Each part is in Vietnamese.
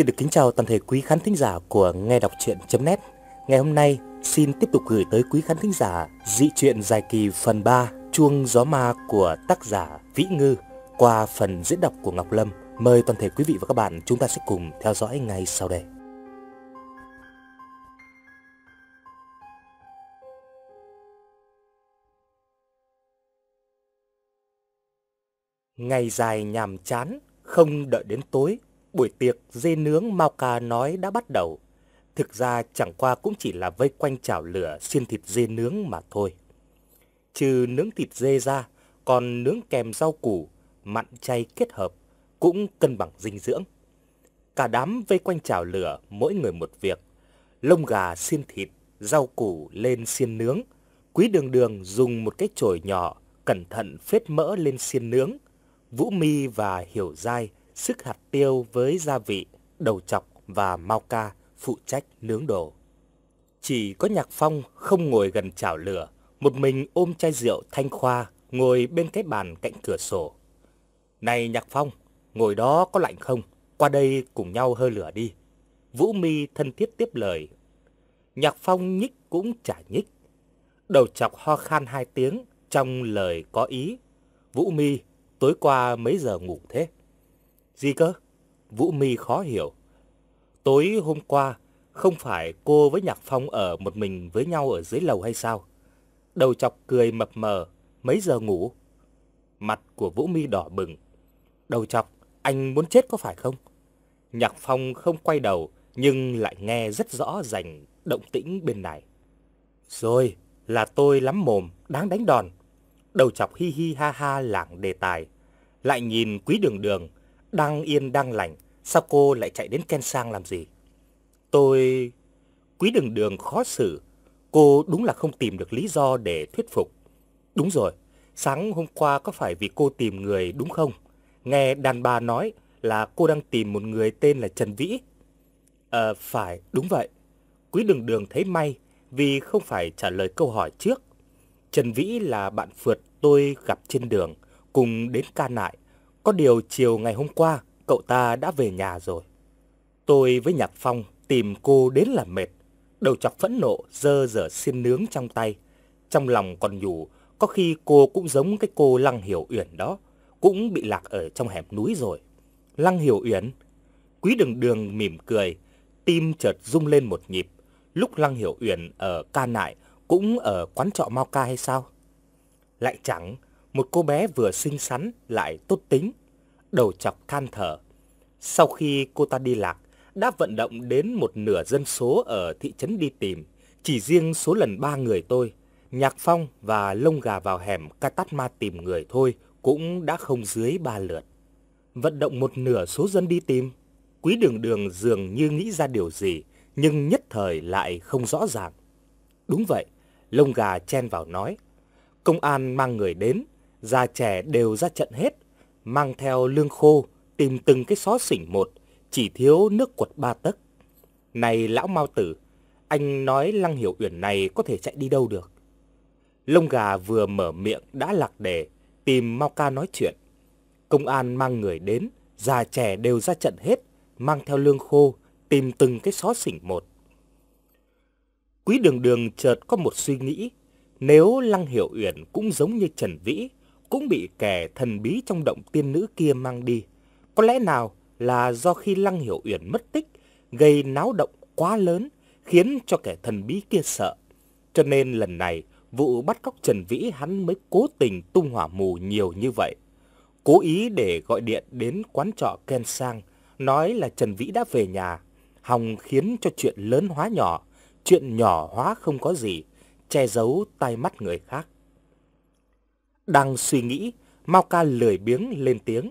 Xin được kính chào toàn thể quý khán thính giả của nghe đọc truyện.net. Ngày hôm nay xin tiếp tục gửi tới quý khán thính giả dị truyện dài kỳ phần 3 Chuông gió ma của tác giả Vĩ Ngư qua phần diễn đọc của Ngọc Lâm. Mời toàn thể quý vị và các bạn chúng ta sẽ cùng theo dõi ngay sau đây. Ngày dài nhàm chán, không đợi đến tối, buổi tiệc dê nướng Mao Ca nói đã bắt đầu. Thực ra chẳng qua cũng chỉ là vây quanh chảo lửa xiên thịt dê nướng mà thôi. Trừ nướng thịt dê ra, còn nướng kèm rau củ, mặn chay kết hợp, cũng cân bằng dinh dưỡng. Cả đám vây quanh chảo lửa, mỗi người một việc. Lông gà xiên thịt, rau củ lên xiên nướng. Quý đường đường dùng một cái chổi nhỏ, cẩn thận phết mỡ lên xiên nướng. Vũ Mi và Hiểu Giai sức hạt tiêu với gia vị, đầu chọc và mau ca phụ trách nướng đồ. Chỉ có Nhạc Phong không ngồi gần chảo lửa, một mình ôm chai rượu thanh khoa ngồi bên cái bàn cạnh cửa sổ. Này Nhạc Phong, ngồi đó có lạnh không? Qua đây cùng nhau hơi lửa đi. Vũ Mi thân thiết tiếp lời. Nhạc Phong nhích cũng chả nhích. Đầu chọc ho khan hai tiếng trong lời có ý. Vũ Mi, tối qua mấy giờ ngủ thế? Gì cơ? Vũ Mi khó hiểu. Tối hôm qua, không phải cô với Nhạc Phong ở một mình với nhau ở dưới lầu hay sao? Đầu chọc cười mập mờ, mấy giờ ngủ? Mặt của Vũ Mi đỏ bừng. Đầu chọc, anh muốn chết có phải không? Nhạc Phong không quay đầu, nhưng lại nghe rất rõ rành động tĩnh bên này. Rồi, là tôi lắm mồm, đáng đánh đòn. Đầu chọc hi hi ha ha lảng đề tài. Lại nhìn quý đường đường, đang yên đang lành, sao cô lại chạy đến Ken Sang làm gì? Tôi... Quý đường đường khó xử, cô đúng là không tìm được lý do để thuyết phục. Đúng rồi, sáng hôm qua có phải vì cô tìm người đúng không? Nghe đàn bà nói là cô đang tìm một người tên là Trần Vĩ. Ờ, phải, đúng vậy. Quý đường đường thấy may vì không phải trả lời câu hỏi trước. Trần Vĩ là bạn phượt tôi gặp trên đường, cùng đến ca nại. Có điều chiều ngày hôm qua, cậu ta đã về nhà rồi. Tôi với Nhạc Phong tìm cô đến là mệt. Đầu chọc phẫn nộ, dơ dở xiên nướng trong tay. Trong lòng còn nhủ, có khi cô cũng giống cái cô Lăng Hiểu Uyển đó, cũng bị lạc ở trong hẻm núi rồi. Lăng Hiểu Uyển, Quý Đường Đường mỉm cười, tim chợt rung lên một nhịp. Lúc Lăng Hiểu Uyển ở ca nại cũng ở quán trọ Mao Ca hay sao? Lại chẳng, một cô bé vừa xinh xắn lại tốt tính, đầu chọc than thở. Sau khi cô ta đi lạc, đã vận động đến một nửa dân số ở thị trấn đi tìm. Chỉ riêng số lần ba người tôi, Nhạc Phong và Lông Gà vào hẻm Katatma tìm người thôi cũng đã không dưới ba lượt. Vận động một nửa số dân đi tìm. Quý đường đường dường như nghĩ ra điều gì, nhưng nhất thời lại không rõ ràng. Đúng vậy, Lông Gà chen vào nói. Công an mang người đến, già trẻ đều ra trận hết, mang theo lương khô, tìm từng cái xó xỉnh một, chỉ thiếu nước quật ba tấc. Này lão Mao tử, anh nói Lăng Hiểu Uyển này có thể chạy đi đâu được? Lông gà vừa mở miệng đã lạc đề, tìm Mao ca nói chuyện. Công an mang người đến, già trẻ đều ra trận hết, mang theo lương khô, tìm từng cái xó xỉnh một. Quý đường đường chợt có một suy nghĩ, nếu Lăng Hiểu Uyển cũng giống như Trần Vĩ, cũng bị kẻ thần bí trong động tiên nữ kia mang đi. Có lẽ nào là do khi Lăng Hiểu Uyển mất tích, gây náo động quá lớn, khiến cho kẻ thần bí kia sợ. Cho nên lần này, vụ bắt cóc Trần Vĩ hắn mới cố tình tung hỏa mù nhiều như vậy. Cố ý để gọi điện đến quán trọ Ken Sang, nói là Trần Vĩ đã về nhà, hòng khiến cho chuyện lớn hóa nhỏ, chuyện nhỏ hóa không có gì, che giấu tai mắt người khác. Đang suy nghĩ, Mao Ca lười biếng lên tiếng.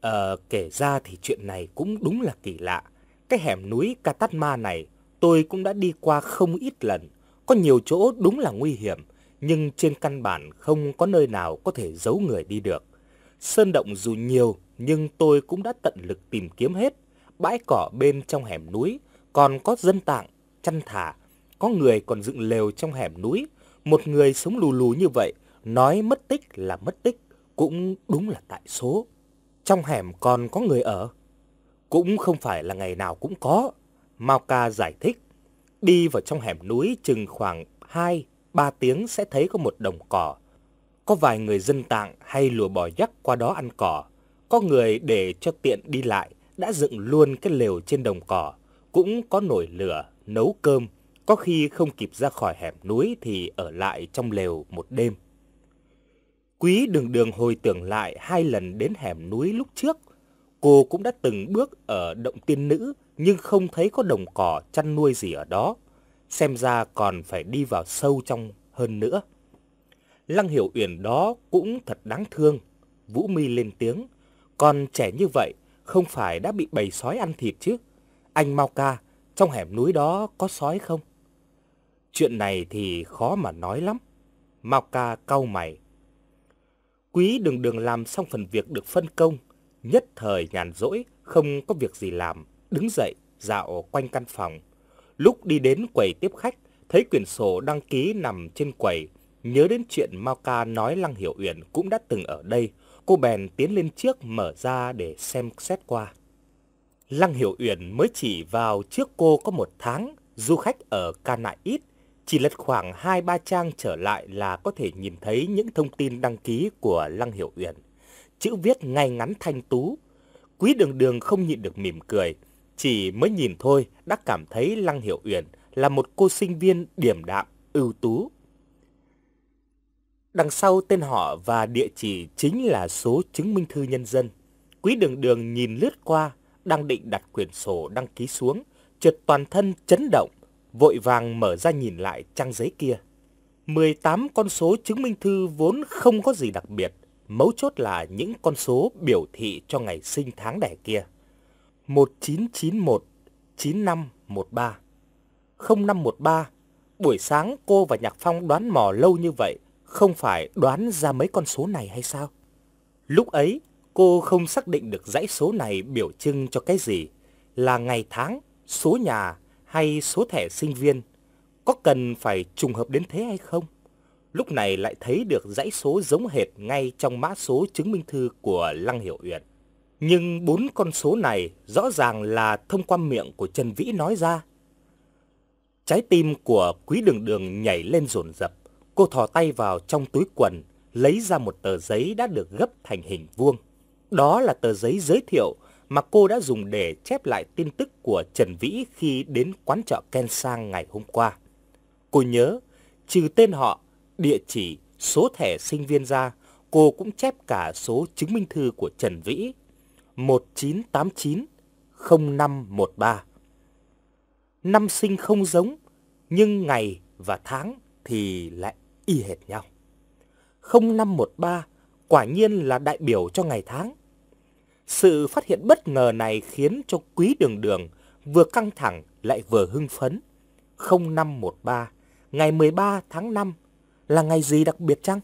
Ờ, kể ra thì chuyện này cũng đúng là kỳ lạ. Cái hẻm núi Katatma này tôi cũng đã đi qua không ít lần. Có nhiều chỗ đúng là nguy hiểm, nhưng trên căn bản không có nơi nào có thể giấu người đi được. Sơn động dù nhiều, nhưng tôi cũng đã tận lực tìm kiếm hết. Bãi cỏ bên trong hẻm núi, còn có dân tạng, chăn thả. Có người còn dựng lều trong hẻm núi. Một người sống lù lù như vậy nói mất tích là mất tích, cũng đúng là tại số. Trong hẻm còn có người ở. Cũng không phải là ngày nào cũng có. Mao Ca giải thích. Đi vào trong hẻm núi chừng khoảng 2, 3 tiếng sẽ thấy có một đồng cỏ. Có vài người dân tạng hay lùa bò dắt qua đó ăn cỏ. Có người để cho tiện đi lại đã dựng luôn cái lều trên đồng cỏ. Cũng có nồi lửa, nấu cơm. Có khi không kịp ra khỏi hẻm núi thì ở lại trong lều một đêm. Quý đường đường hồi tưởng lại hai lần đến hẻm núi lúc trước. Cô cũng đã từng bước ở động tiên nữ nhưng không thấy có đồng cỏ chăn nuôi gì ở đó. Xem ra còn phải đi vào sâu trong hơn nữa. Lăng Hiểu Uyển đó cũng thật đáng thương. Vũ Mi lên tiếng. Còn trẻ như vậy, không phải đã bị bầy sói ăn thịt chứ? Anh Mau Ca, trong hẻm núi đó có sói không? Chuyện này thì khó mà nói lắm. Mau Ca cau mày. Quý đường đường làm xong phần việc được phân công. Nhất thời nhàn rỗi, không có việc gì làm. Đứng dậy, dạo quanh căn phòng. Lúc đi đến quầy tiếp khách, thấy quyển sổ đăng ký nằm trên quầy. Nhớ đến chuyện Mao Ca nói Lăng Hiểu Uyển cũng đã từng ở đây. Cô bèn tiến lên trước mở ra để xem xét qua. Lăng Hiểu Uyển mới chỉ vào trước cô có một tháng, du khách ở Ca Nại ít. Chỉ lật khoảng 2-3 trang trở lại là có thể nhìn thấy những thông tin đăng ký của Lăng Hiểu Uyển. Chữ viết ngay ngắn thanh tú. Quý đường đường không nhịn được mỉm cười. Chỉ mới nhìn thôi đã cảm thấy Lăng Hiểu Uyển là một cô sinh viên điểm đạm, ưu tú. Đằng sau tên họ và địa chỉ chính là số chứng minh thư nhân dân. Quý đường đường nhìn lướt qua, đang định đặt quyển sổ đăng ký xuống, chợt toàn thân chấn động, vội vàng mở ra nhìn lại trang giấy kia. 18 con số chứng minh thư vốn không có gì đặc biệt, mấu chốt là những con số biểu thị cho ngày sinh tháng đẻ kia. 1991 9513 0513 Buổi sáng cô và Nhạc Phong đoán mò lâu như vậy, không phải đoán ra mấy con số này hay sao? Lúc ấy, cô không xác định được dãy số này biểu trưng cho cái gì, là ngày tháng, số nhà hay số thẻ sinh viên. Có cần phải trùng hợp đến thế hay không? Lúc này lại thấy được dãy số giống hệt ngay trong mã số chứng minh thư của Lăng Hiểu Uyển. Nhưng bốn con số này rõ ràng là thông qua miệng của Trần Vĩ nói ra. Trái tim của quý đường đường nhảy lên rồn rập. Cô thò tay vào trong túi quần, lấy ra một tờ giấy đã được gấp thành hình vuông. Đó là tờ giấy giới thiệu mà cô đã dùng để chép lại tin tức của Trần Vĩ khi đến quán trọ Ken Sang ngày hôm qua. Cô nhớ, trừ tên họ, địa chỉ, số thẻ sinh viên ra, cô cũng chép cả số chứng minh thư của Trần Vĩ 1989 0513. Năm sinh không giống, nhưng ngày và tháng thì lại y hệt nhau. 0513 quả nhiên là đại biểu cho ngày tháng. Sự phát hiện bất ngờ này khiến cho quý đường đường vừa căng thẳng lại vừa hưng phấn. 0513, ngày 13 tháng 5 là ngày gì đặc biệt chăng?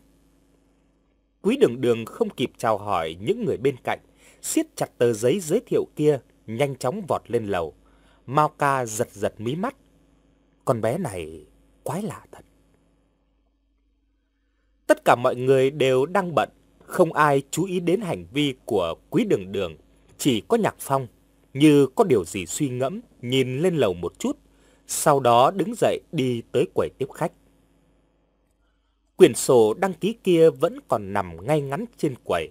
Quý đường đường không kịp chào hỏi những người bên cạnh, siết chặt tờ giấy giới thiệu kia, nhanh chóng vọt lên lầu. Mao ca giật giật mí mắt. Con bé này quái lạ thật. Tất cả mọi người đều đang bận, không ai chú ý đến hành vi của quý đường đường. Chỉ có nhạc phong, như có điều gì suy ngẫm, nhìn lên lầu một chút, sau đó đứng dậy đi tới quầy tiếp khách. Quyển sổ đăng ký kia vẫn còn nằm ngay ngắn trên quầy.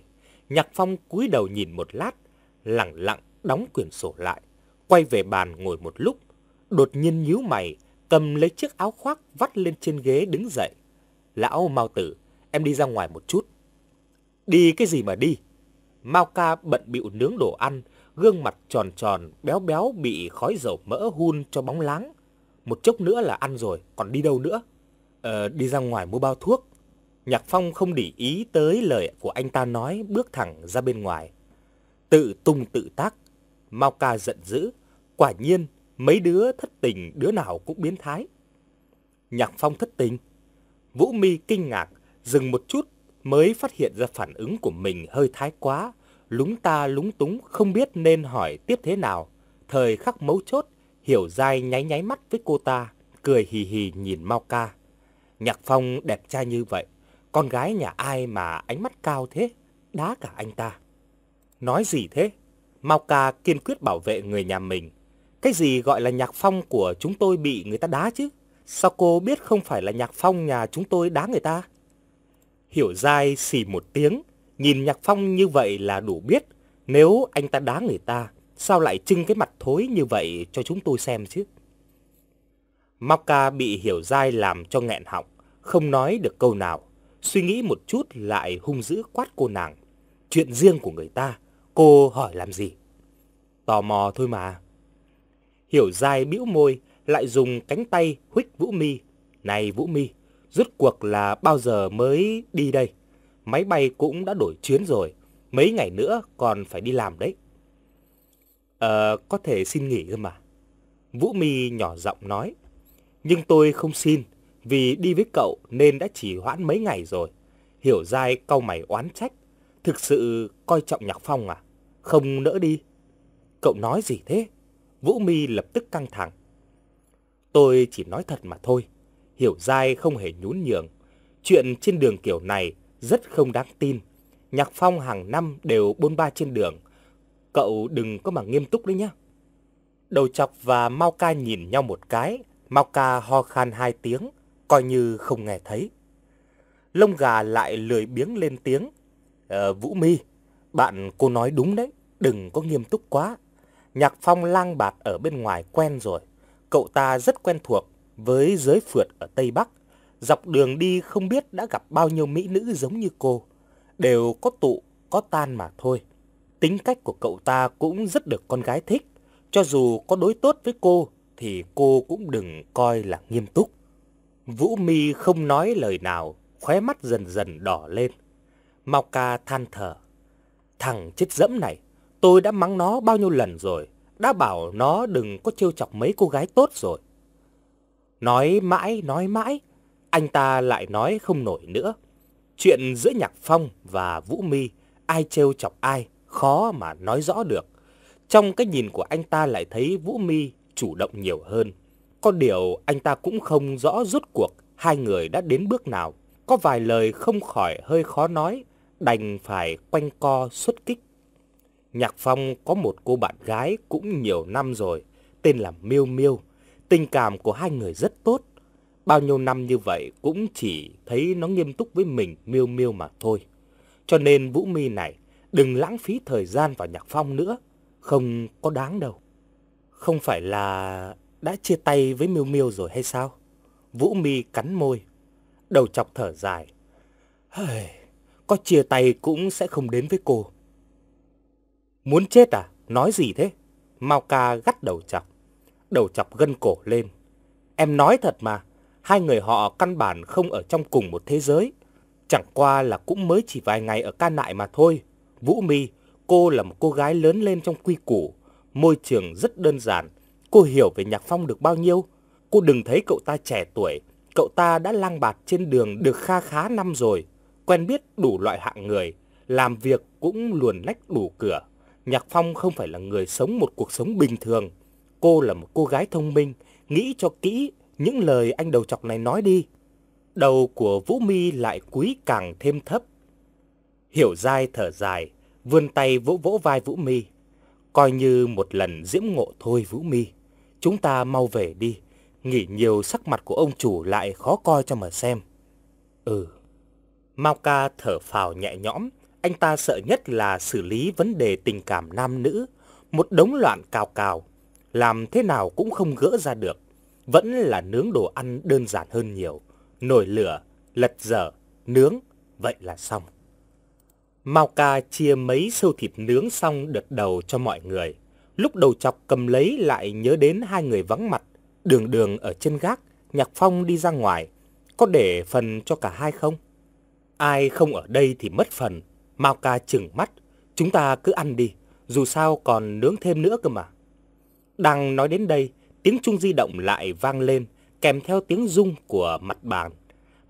Nhạc Phong cúi đầu nhìn một lát, lặng lặng đóng quyển sổ lại, quay về bàn ngồi một lúc, đột nhiên nhíu mày, cầm lấy chiếc áo khoác vắt lên trên ghế đứng dậy. Lão Mao Tử, em đi ra ngoài một chút. Đi cái gì mà đi? Mao Ca bận bịu nướng đồ ăn, gương mặt tròn tròn, béo béo bị khói dầu mỡ hun cho bóng láng. Một chốc nữa là ăn rồi, còn đi đâu nữa? Ờ, đi ra ngoài mua bao thuốc. Nhạc Phong không để ý tới lời của anh ta nói, bước thẳng ra bên ngoài. Tự tung tự tác, Mao Ca giận dữ. Quả nhiên, mấy đứa thất tình đứa nào cũng biến thái. Nhạc Phong thất tình. Vũ Mi kinh ngạc, dừng một chút mới phát hiện ra phản ứng của mình hơi thái quá, lúng ta lúng túng không biết nên hỏi tiếp thế nào. Thời khắc mấu chốt, hiểu dai nháy nháy mắt với cô ta, cười hì hì nhìn Mao Ca. Nhạc Phong đẹp trai như vậy, con gái nhà ai mà ánh mắt cao thế, đá cả anh ta. Nói gì thế? Mao Ca kiên quyết bảo vệ người nhà mình. Cái gì gọi là nhạc phong của chúng tôi bị người ta đá chứ? Sao cô biết không phải là nhạc phong nhà chúng tôi đá người ta? Hiểu dai xì một tiếng, nhìn nhạc phong như vậy là đủ biết. Nếu anh ta đá người ta, sao lại trưng cái mặt thối như vậy cho chúng tôi xem chứ? Mao Ca bị hiểu dai làm cho nghẹn họng, không nói được câu nào. Suy nghĩ một chút lại hung dữ quát cô nàng. Chuyện riêng của người ta, cô hỏi làm gì? Tò mò thôi mà. Hiểu dai bĩu môi, lại dùng cánh tay huých Vũ Mi. Này Vũ Mi, rốt cuộc là bao giờ mới đi đây? Máy bay cũng đã đổi chuyến rồi, mấy ngày nữa còn phải đi làm đấy. Ờ, có thể xin nghỉ cơ mà. Vũ Mi nhỏ giọng nói. Nhưng tôi không xin, vì đi với cậu nên đã chỉ hoãn mấy ngày rồi. Hiểu dai cau mày oán trách. Thực sự coi trọng Nhạc Phong à? Không nỡ đi. Cậu nói gì thế? Vũ Mi lập tức căng thẳng. Tôi chỉ nói thật mà thôi. Hiểu giai không hề nhún nhường. Chuyện trên đường kiểu này rất không đáng tin. Nhạc Phong hàng năm đều bôn ba trên đường. Cậu đừng có mà nghiêm túc đấy nhá. Đầu chọc và Mao Ca nhìn nhau một cái. Mao Ca ho khan hai tiếng, coi như không nghe thấy. Lông gà lại lười biếng lên tiếng. Ờ, Vũ Mi, bạn cô nói đúng đấy, đừng có nghiêm túc quá. Nhạc Phong lang bạt ở bên ngoài quen rồi. Cậu ta rất quen thuộc với giới phượt ở Tây Bắc. Dọc đường đi không biết đã gặp bao nhiêu mỹ nữ giống như cô. Đều có tụ, có tan mà thôi. Tính cách của cậu ta cũng rất được con gái thích. Cho dù có đối tốt với cô, thì cô cũng đừng coi là nghiêm túc. Vũ Mi không nói lời nào, khóe mắt dần dần đỏ lên. Mau ca than thở. Thằng chết dẫm này, tôi đã mắng nó bao nhiêu lần rồi. Đã bảo nó đừng có trêu chọc mấy cô gái tốt rồi. Nói mãi, nói mãi, anh ta lại nói không nổi nữa. Chuyện giữa Nhạc Phong và Vũ Mi, ai trêu chọc ai, khó mà nói rõ được. Trong cái nhìn của anh ta lại thấy Vũ Mi chủ động nhiều hơn. Có điều anh ta cũng không rõ rốt cuộc hai người đã đến bước nào. Có vài lời không khỏi hơi khó nói, đành phải quanh co xuất kích. Nhạc Phong có một cô bạn gái cũng nhiều năm rồi, tên là Miêu Miêu. Tình cảm của hai người rất tốt. Bao nhiêu năm như vậy cũng chỉ thấy nó nghiêm túc với mình Miêu Miêu mà thôi. Cho nên Vũ Mi này đừng lãng phí thời gian vào Nhạc Phong nữa, không có đáng đâu. Không phải là đã chia tay với Miêu Miêu rồi hay sao? Vũ Mi cắn môi, đầu chọc thở dài. Hây, có chia tay cũng sẽ không đến với cô. Muốn chết à? Nói gì thế? Mao ca gắt đầu chọc. Đầu chọc gân cổ lên. Em nói thật mà, hai người họ căn bản không ở trong cùng một thế giới. Chẳng qua là cũng mới chỉ vài ngày ở ca nại mà thôi. Vũ Mi, cô là một cô gái lớn lên trong quy củ, môi trường rất đơn giản. Cô hiểu về Nhạc Phong được bao nhiêu? Cô đừng thấy cậu ta trẻ tuổi, cậu ta đã lang bạt trên đường được kha khá năm rồi, quen biết đủ loại hạng người, làm việc cũng luồn lách đủ cửa. Nhạc Phong không phải là người sống một cuộc sống bình thường. Cô là một cô gái thông minh, nghĩ cho kỹ những lời anh đầu chọc này nói đi. Đầu của Vũ Mi lại cúi càng thêm thấp. Hiểu dai thở dài, vươn tay vỗ vỗ vai Vũ Mi. Coi như một lần diễm ngộ thôi Vũ Mi. Chúng ta mau về đi. Nghỉ nhiều sắc mặt của ông chủ lại khó coi cho mà xem. Ừ. Mao ca thở phào nhẹ nhõm. Anh ta sợ nhất là xử lý vấn đề tình cảm nam nữ. Một đống loạn cào cào. Làm thế nào cũng không gỡ ra được. Vẫn là nướng đồ ăn đơn giản hơn nhiều. Nồi lửa, lật dở, nướng. Vậy là xong. Mao ca chia mấy sâu thịt nướng xong đợt đầu cho mọi người. Lúc đầu chọc cầm lấy lại nhớ đến hai người vắng mặt. Đường đường ở trên gác, Nhạc Phong đi ra ngoài. Có để phần cho cả hai không? Ai không ở đây thì mất phần. Mao ca chừng mắt. Chúng ta cứ ăn đi. Dù sao còn nướng thêm nữa cơ mà. Đang nói đến đây, tiếng chuông di động lại vang lên, kèm theo tiếng rung của mặt bàn.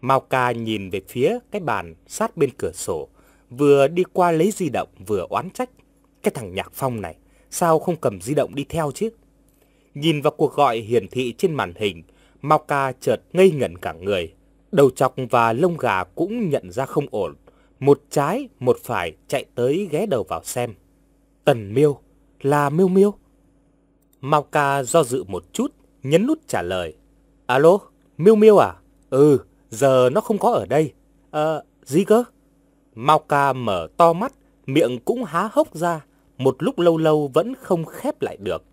Mao ca nhìn về phía cái bàn sát bên cửa sổ vừa đi qua lấy di động vừa oán trách. Cái thằng Nhạc Phong này, sao không cầm di động đi theo chứ? Nhìn vào cuộc gọi hiển thị trên màn hình, Mao Ca chợt ngây ngẩn cả người. Đầu chọc và lông gà cũng nhận ra không ổn. Một trái, một phải chạy tới ghé đầu vào xem. Tần miêu, là Miêu Miêu. Mao Ca do dự một chút, nhấn nút trả lời. Alo, Miêu Miêu à? Ừ, giờ nó không có ở đây. Ờ, gì cơ? Mao Ca mở to mắt, miệng cũng há hốc ra, một lúc lâu lâu vẫn không khép lại được.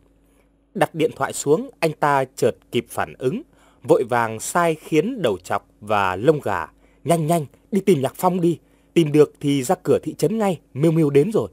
Đặt điện thoại xuống, anh ta chợt kịp phản ứng, vội vàng sai khiến đầu chọc và lông gà. Nhanh nhanh, đi tìm Nhạc Phong đi. Tìm được thì ra cửa thị trấn ngay, Miêu Miêu đến rồi.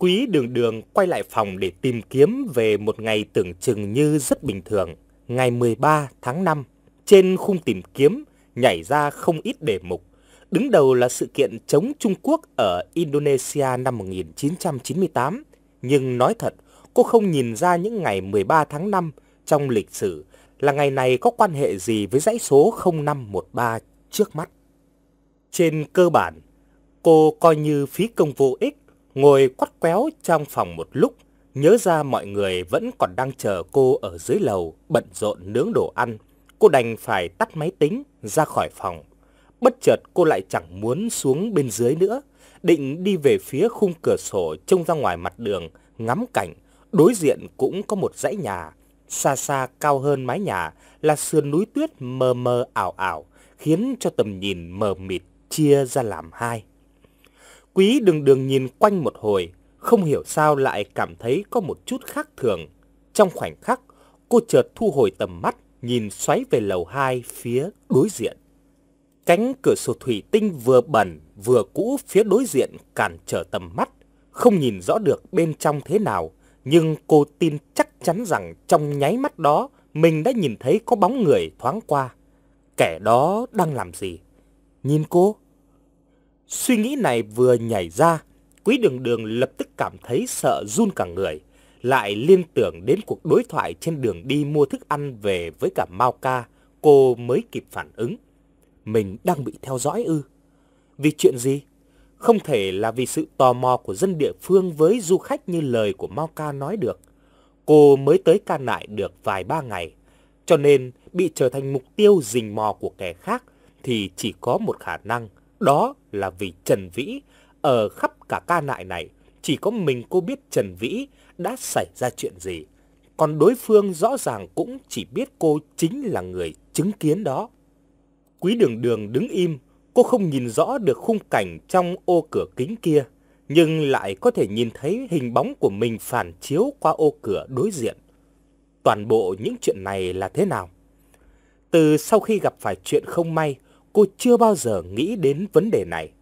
Quý đường đường quay lại phòng để tìm kiếm về một ngày tưởng chừng như rất bình thường. Ngày 13 tháng 5, trên khung tìm kiếm nhảy ra không ít đề mục. Đứng đầu là sự kiện chống Trung Quốc ở Indonesia năm 1998. Nhưng nói thật, cô không nhìn ra những ngày 13 tháng 5 trong lịch sử là ngày này có quan hệ gì với dãy số 0513 trước mắt. Trên cơ bản, cô coi như phí công vô ích, ngồi quắt quéo trong phòng một lúc, nhớ ra mọi người vẫn còn đang chờ cô ở dưới lầu, bận rộn nướng đồ ăn. Cô đành phải tắt máy tính, ra khỏi phòng. Bất chợt cô lại chẳng muốn xuống bên dưới nữa, định đi về phía khung cửa sổ trông ra ngoài mặt đường, ngắm cảnh. Đối diện cũng có một dãy nhà, xa xa cao hơn mái nhà là sườn núi tuyết mờ mờ ảo ảo, khiến cho tầm nhìn mờ mịt chia ra làm hai. Quý đường đường nhìn quanh một hồi, không hiểu sao lại cảm thấy có một chút khác thường. Trong khoảnh khắc, cô chợt thu hồi tầm mắt, nhìn xoáy về lầu hai phía đối diện. Cánh cửa sổ thủy tinh vừa bẩn vừa cũ phía đối diện cản trở tầm mắt, không nhìn rõ được bên trong thế nào, nhưng cô tin chắc chắn rằng trong nháy mắt đó mình đã nhìn thấy có bóng người thoáng qua. Kẻ đó đang làm gì? Nhìn cô? Suy nghĩ này vừa nhảy ra, Quý đường đường lập tức cảm thấy sợ run cả người, lại liên tưởng đến cuộc đối thoại trên đường đi mua thức ăn về với cả Mao Ca, cô mới kịp phản ứng. Mình đang bị theo dõi ư? Vì chuyện gì? Không thể là vì sự tò mò của dân địa phương với du khách như lời của Mao Ca nói được. Cô mới tới ca nại được vài ba ngày, cho nên bị trở thành mục tiêu rình mò của kẻ khác thì chỉ có một khả năng, đó là vì Trần Vĩ ở khắp cả ca nại này, chỉ có mình cô biết Trần Vĩ đã xảy ra chuyện gì. Còn đối phương rõ ràng cũng chỉ biết cô chính là người chứng kiến đó. Quý đường đường đứng im, cô không nhìn rõ được khung cảnh trong ô cửa kính kia, nhưng lại có thể nhìn thấy hình bóng của mình phản chiếu qua ô cửa đối diện. Toàn bộ những chuyện này là thế nào? Từ sau khi gặp phải chuyện không may, cô chưa bao giờ nghĩ đến vấn đề này.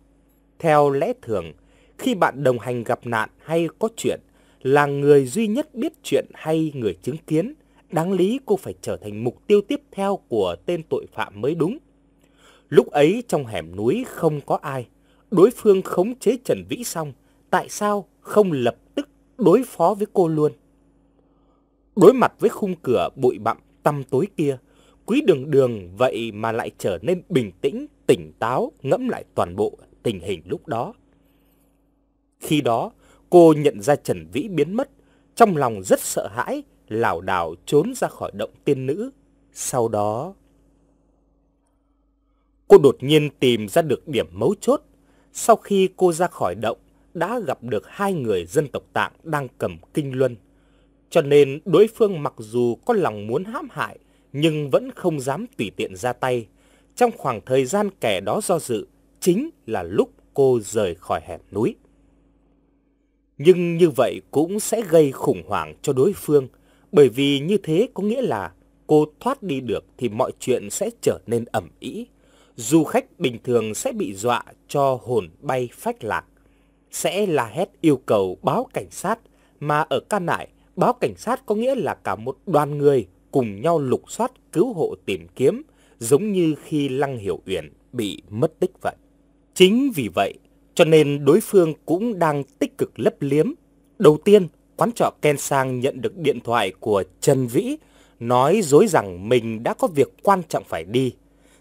Theo lẽ thường, khi bạn đồng hành gặp nạn hay có chuyện, là người duy nhất biết chuyện hay người chứng kiến, đáng lý cô phải trở thành mục tiêu tiếp theo của tên tội phạm mới đúng. Lúc ấy trong hẻm núi không có ai, đối phương khống chế Trần Vĩ xong, tại sao không lập tức đối phó với cô luôn? Đối mặt với khung cửa bụi bặm tăm tối kia, quý đường đường vậy mà lại trở nên bình tĩnh, tỉnh táo, ngẫm lại toàn bộ tình hình lúc đó. Khi đó, cô nhận ra Trần Vĩ biến mất, trong lòng rất sợ hãi, lảo đảo trốn ra khỏi động tiên nữ. Sau đó, cô đột nhiên tìm ra được điểm mấu chốt. Sau khi cô ra khỏi động, đã gặp được hai người dân tộc Tạng đang cầm kinh luân. Cho nên đối phương mặc dù có lòng muốn hãm hại, nhưng vẫn không dám tùy tiện ra tay. Trong khoảng thời gian kẻ đó do dự, chính là lúc cô rời khỏi hẻm núi. Nhưng như vậy cũng sẽ gây khủng hoảng cho đối phương, bởi vì như thế có nghĩa là cô thoát đi được thì mọi chuyện sẽ trở nên ẩm ý. Du khách bình thường sẽ bị dọa cho hồn bay phách lạc, sẽ là hét yêu cầu báo cảnh sát, mà ở ca Nại, báo cảnh sát có nghĩa là cả một đoàn người cùng nhau lục soát cứu hộ tìm kiếm, giống như khi Lăng Hiểu Uyển bị mất tích vậy. Chính vì vậy, cho nên đối phương cũng đang tích cực lấp liếm. Đầu tiên, quán trọ Ken Sang nhận được điện thoại của Trần Vĩ, nói dối rằng mình đã có việc quan trọng phải đi.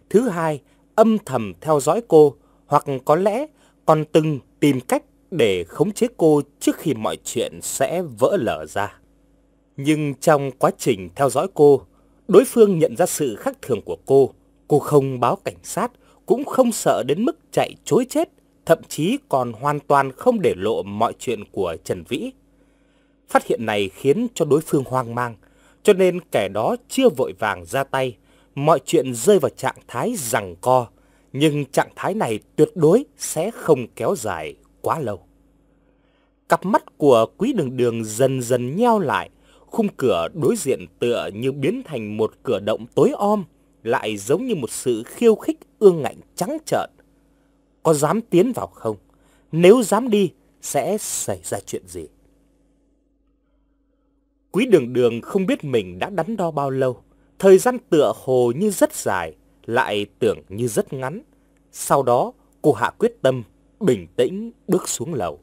Thứ hai, âm thầm theo dõi cô, hoặc có lẽ còn từng tìm cách để khống chế cô trước khi mọi chuyện sẽ vỡ lở ra. Nhưng trong quá trình theo dõi cô, đối phương nhận ra sự khác thường của cô. Cô không báo cảnh sát, cũng không sợ đến mức chạy chối chết, thậm chí còn hoàn toàn không để lộ mọi chuyện của Trần Vĩ. Phát hiện này khiến cho đối phương hoang mang, cho nên kẻ đó chưa vội vàng ra tay. Mọi chuyện rơi vào trạng thái rằng co, nhưng trạng thái này tuyệt đối sẽ không kéo dài quá lâu. Cặp mắt của quý đường đường dần dần nheo lại, khung cửa đối diện tựa như biến thành một cửa động tối om, lại giống như một sự khiêu khích ương ngạnh trắng trợn. Có dám tiến vào không? Nếu dám đi, sẽ xảy ra chuyện gì? Quý đường đường không biết mình đã đắn đo bao lâu. Thời gian tựa hồ như rất dài, lại tưởng như rất ngắn. Sau đó, cô hạ quyết tâm, bình tĩnh bước xuống lầu.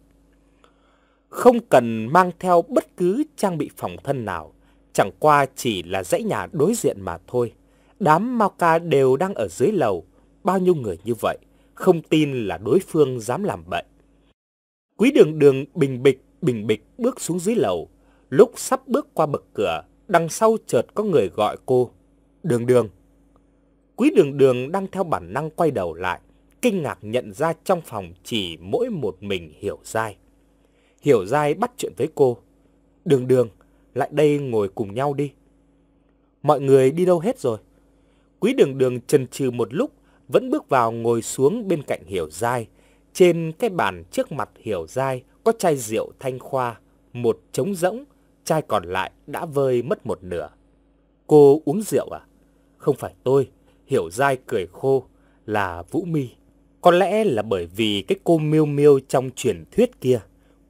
Không cần mang theo bất cứ trang bị phòng thân nào, chẳng qua chỉ là dãy nhà đối diện mà thôi. Đám Mao Ca đều đang ở dưới lầu, bao nhiêu người như vậy, không tin là đối phương dám làm bậy. Quý đường đường bình bịch bình bịch bước xuống dưới lầu, lúc sắp bước qua bậc cửa, đằng sau chợt có người gọi cô, đường đường. Quý đường đường đang theo bản năng quay đầu lại, kinh ngạc nhận ra trong phòng chỉ mỗi một mình Hiểu Giai. Hiểu dai bắt chuyện với cô. Đường đường, lại đây ngồi cùng nhau đi. Mọi người đi đâu hết rồi? Quý đường đường chần chừ một lúc, vẫn bước vào ngồi xuống bên cạnh Hiểu dai. Trên cái bàn trước mặt Hiểu dai có chai rượu thanh khoa, một trống rỗng, chai còn lại đã vơi mất một nửa. Cô uống rượu à? Không phải tôi, Hiểu dai cười khô, là Vũ Mi. Có lẽ là bởi vì cái cô miêu miêu trong truyền thuyết kia.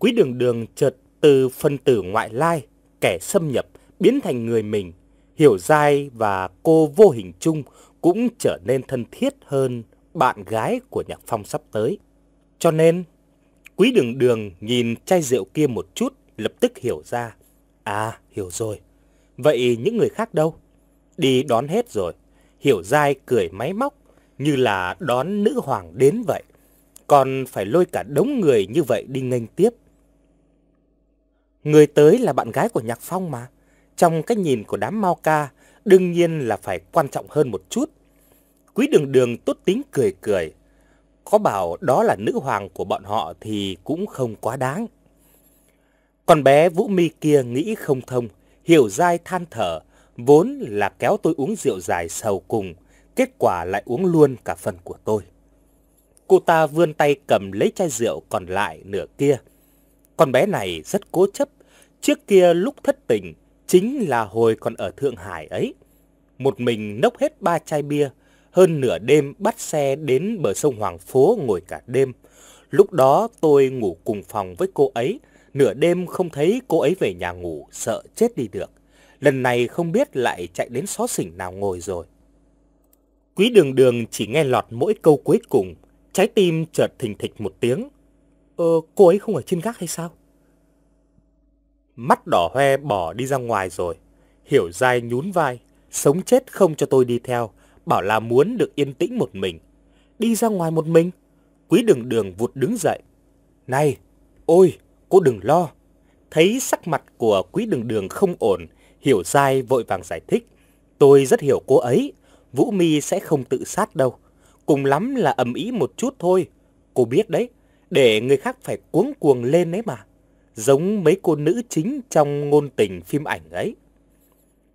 Quý đường đường chợt từ phân tử ngoại lai, kẻ xâm nhập, biến thành người mình. Hiểu dai và cô vô hình chung cũng trở nên thân thiết hơn bạn gái của Nhạc Phong sắp tới. Cho nên, quý đường đường nhìn chai rượu kia một chút, lập tức hiểu ra. À, hiểu rồi. Vậy những người khác đâu? Đi đón hết rồi. Hiểu dai cười máy móc, như là đón nữ hoàng đến vậy. Còn phải lôi cả đống người như vậy đi nghênh tiếp. Người tới là bạn gái của Nhạc Phong mà. Trong cái nhìn của đám mau ca, đương nhiên là phải quan trọng hơn một chút. Quý đường đường tốt tính cười cười. Có bảo đó là nữ hoàng của bọn họ thì cũng không quá đáng. Con bé Vũ Mi kia nghĩ không thông, hiểu dai than thở, vốn là kéo tôi uống rượu dài sầu cùng, kết quả lại uống luôn cả phần của tôi. Cô ta vươn tay cầm lấy chai rượu còn lại nửa kia. Con bé này rất cố chấp, trước kia lúc thất tình, chính là hồi còn ở Thượng Hải ấy. Một mình nốc hết ba chai bia, hơn nửa đêm bắt xe đến bờ sông Hoàng Phố ngồi cả đêm. Lúc đó tôi ngủ cùng phòng với cô ấy, nửa đêm không thấy cô ấy về nhà ngủ, sợ chết đi được. Lần này không biết lại chạy đến xó xỉnh nào ngồi rồi. Quý đường đường chỉ nghe lọt mỗi câu cuối cùng, trái tim chợt thình thịch một tiếng. Ờ, cô ấy không ở trên gác hay sao? Mắt đỏ hoe bỏ đi ra ngoài rồi. Hiểu dai nhún vai, sống chết không cho tôi đi theo, bảo là muốn được yên tĩnh một mình. Đi ra ngoài một mình? Quý đường đường vụt đứng dậy. Này, ôi, cô đừng lo. Thấy sắc mặt của quý đường đường không ổn, hiểu dai vội vàng giải thích. Tôi rất hiểu cô ấy, Vũ Mi sẽ không tự sát đâu. Cùng lắm là ầm ý một chút thôi. Cô biết đấy, để người khác phải cuống cuồng lên đấy mà. Giống mấy cô nữ chính trong ngôn tình phim ảnh ấy.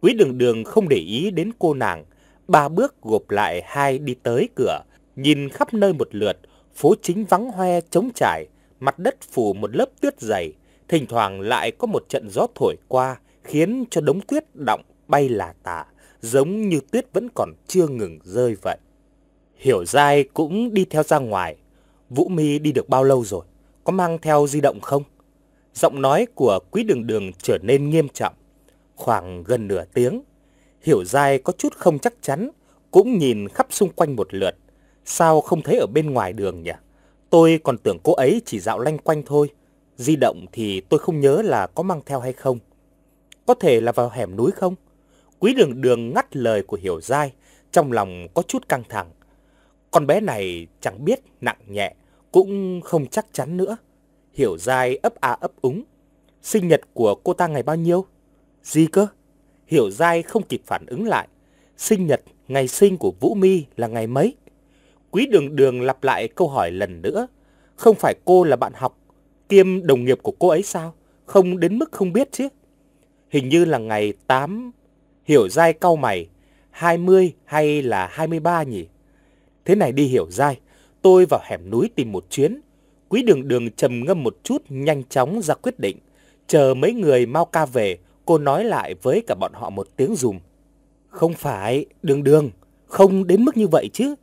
Quý đường đường không để ý đến cô nàng. Ba bước gộp lại hai đi tới cửa. Nhìn khắp nơi một lượt, phố chính vắng hoe trống trải. Mặt đất phủ một lớp tuyết dày. Thỉnh thoảng lại có một trận gió thổi qua, khiến cho đống tuyết động bay là tả, giống như tuyết vẫn còn chưa ngừng rơi vậy. Hiểu Giai cũng đi theo ra ngoài. Vũ Mi đi được bao lâu rồi? Có mang theo di động không? Giọng nói của quý đường đường trở nên nghiêm trọng. Khoảng gần nửa tiếng, Hiểu dai có chút không chắc chắn, cũng nhìn khắp xung quanh một lượt. Sao không thấy ở bên ngoài đường nhỉ? Tôi còn tưởng cô ấy chỉ dạo lanh quanh thôi. Di động thì tôi không nhớ là có mang theo hay không. Có thể là vào hẻm núi không? Quý đường đường ngắt lời của Hiểu dai, trong lòng có chút căng thẳng. Con bé này chẳng biết nặng nhẹ, cũng không chắc chắn nữa. Hiểu dai ấp a ấp úng. Sinh nhật của cô ta ngày bao nhiêu? Gì cơ? Hiểu dai không kịp phản ứng lại. Sinh nhật, ngày sinh của Vũ Mi là ngày mấy? Quý đường đường lặp lại câu hỏi lần nữa. Không phải cô là bạn học, kiêm đồng nghiệp của cô ấy sao? không đến mức không biết chứ. Hình như là ngày 8, hiểu dai cau mày, 20 hay là 23 nhỉ? Thế này đi hiểu dai, tôi vào hẻm núi tìm một chuyến. Quý đường đường trầm ngâm một chút, nhanh chóng ra quyết định. Chờ mấy người mau ca về, cô nói lại với cả bọn họ một tiếng dùm. Không phải, đường đường, không đến mức như vậy chứ.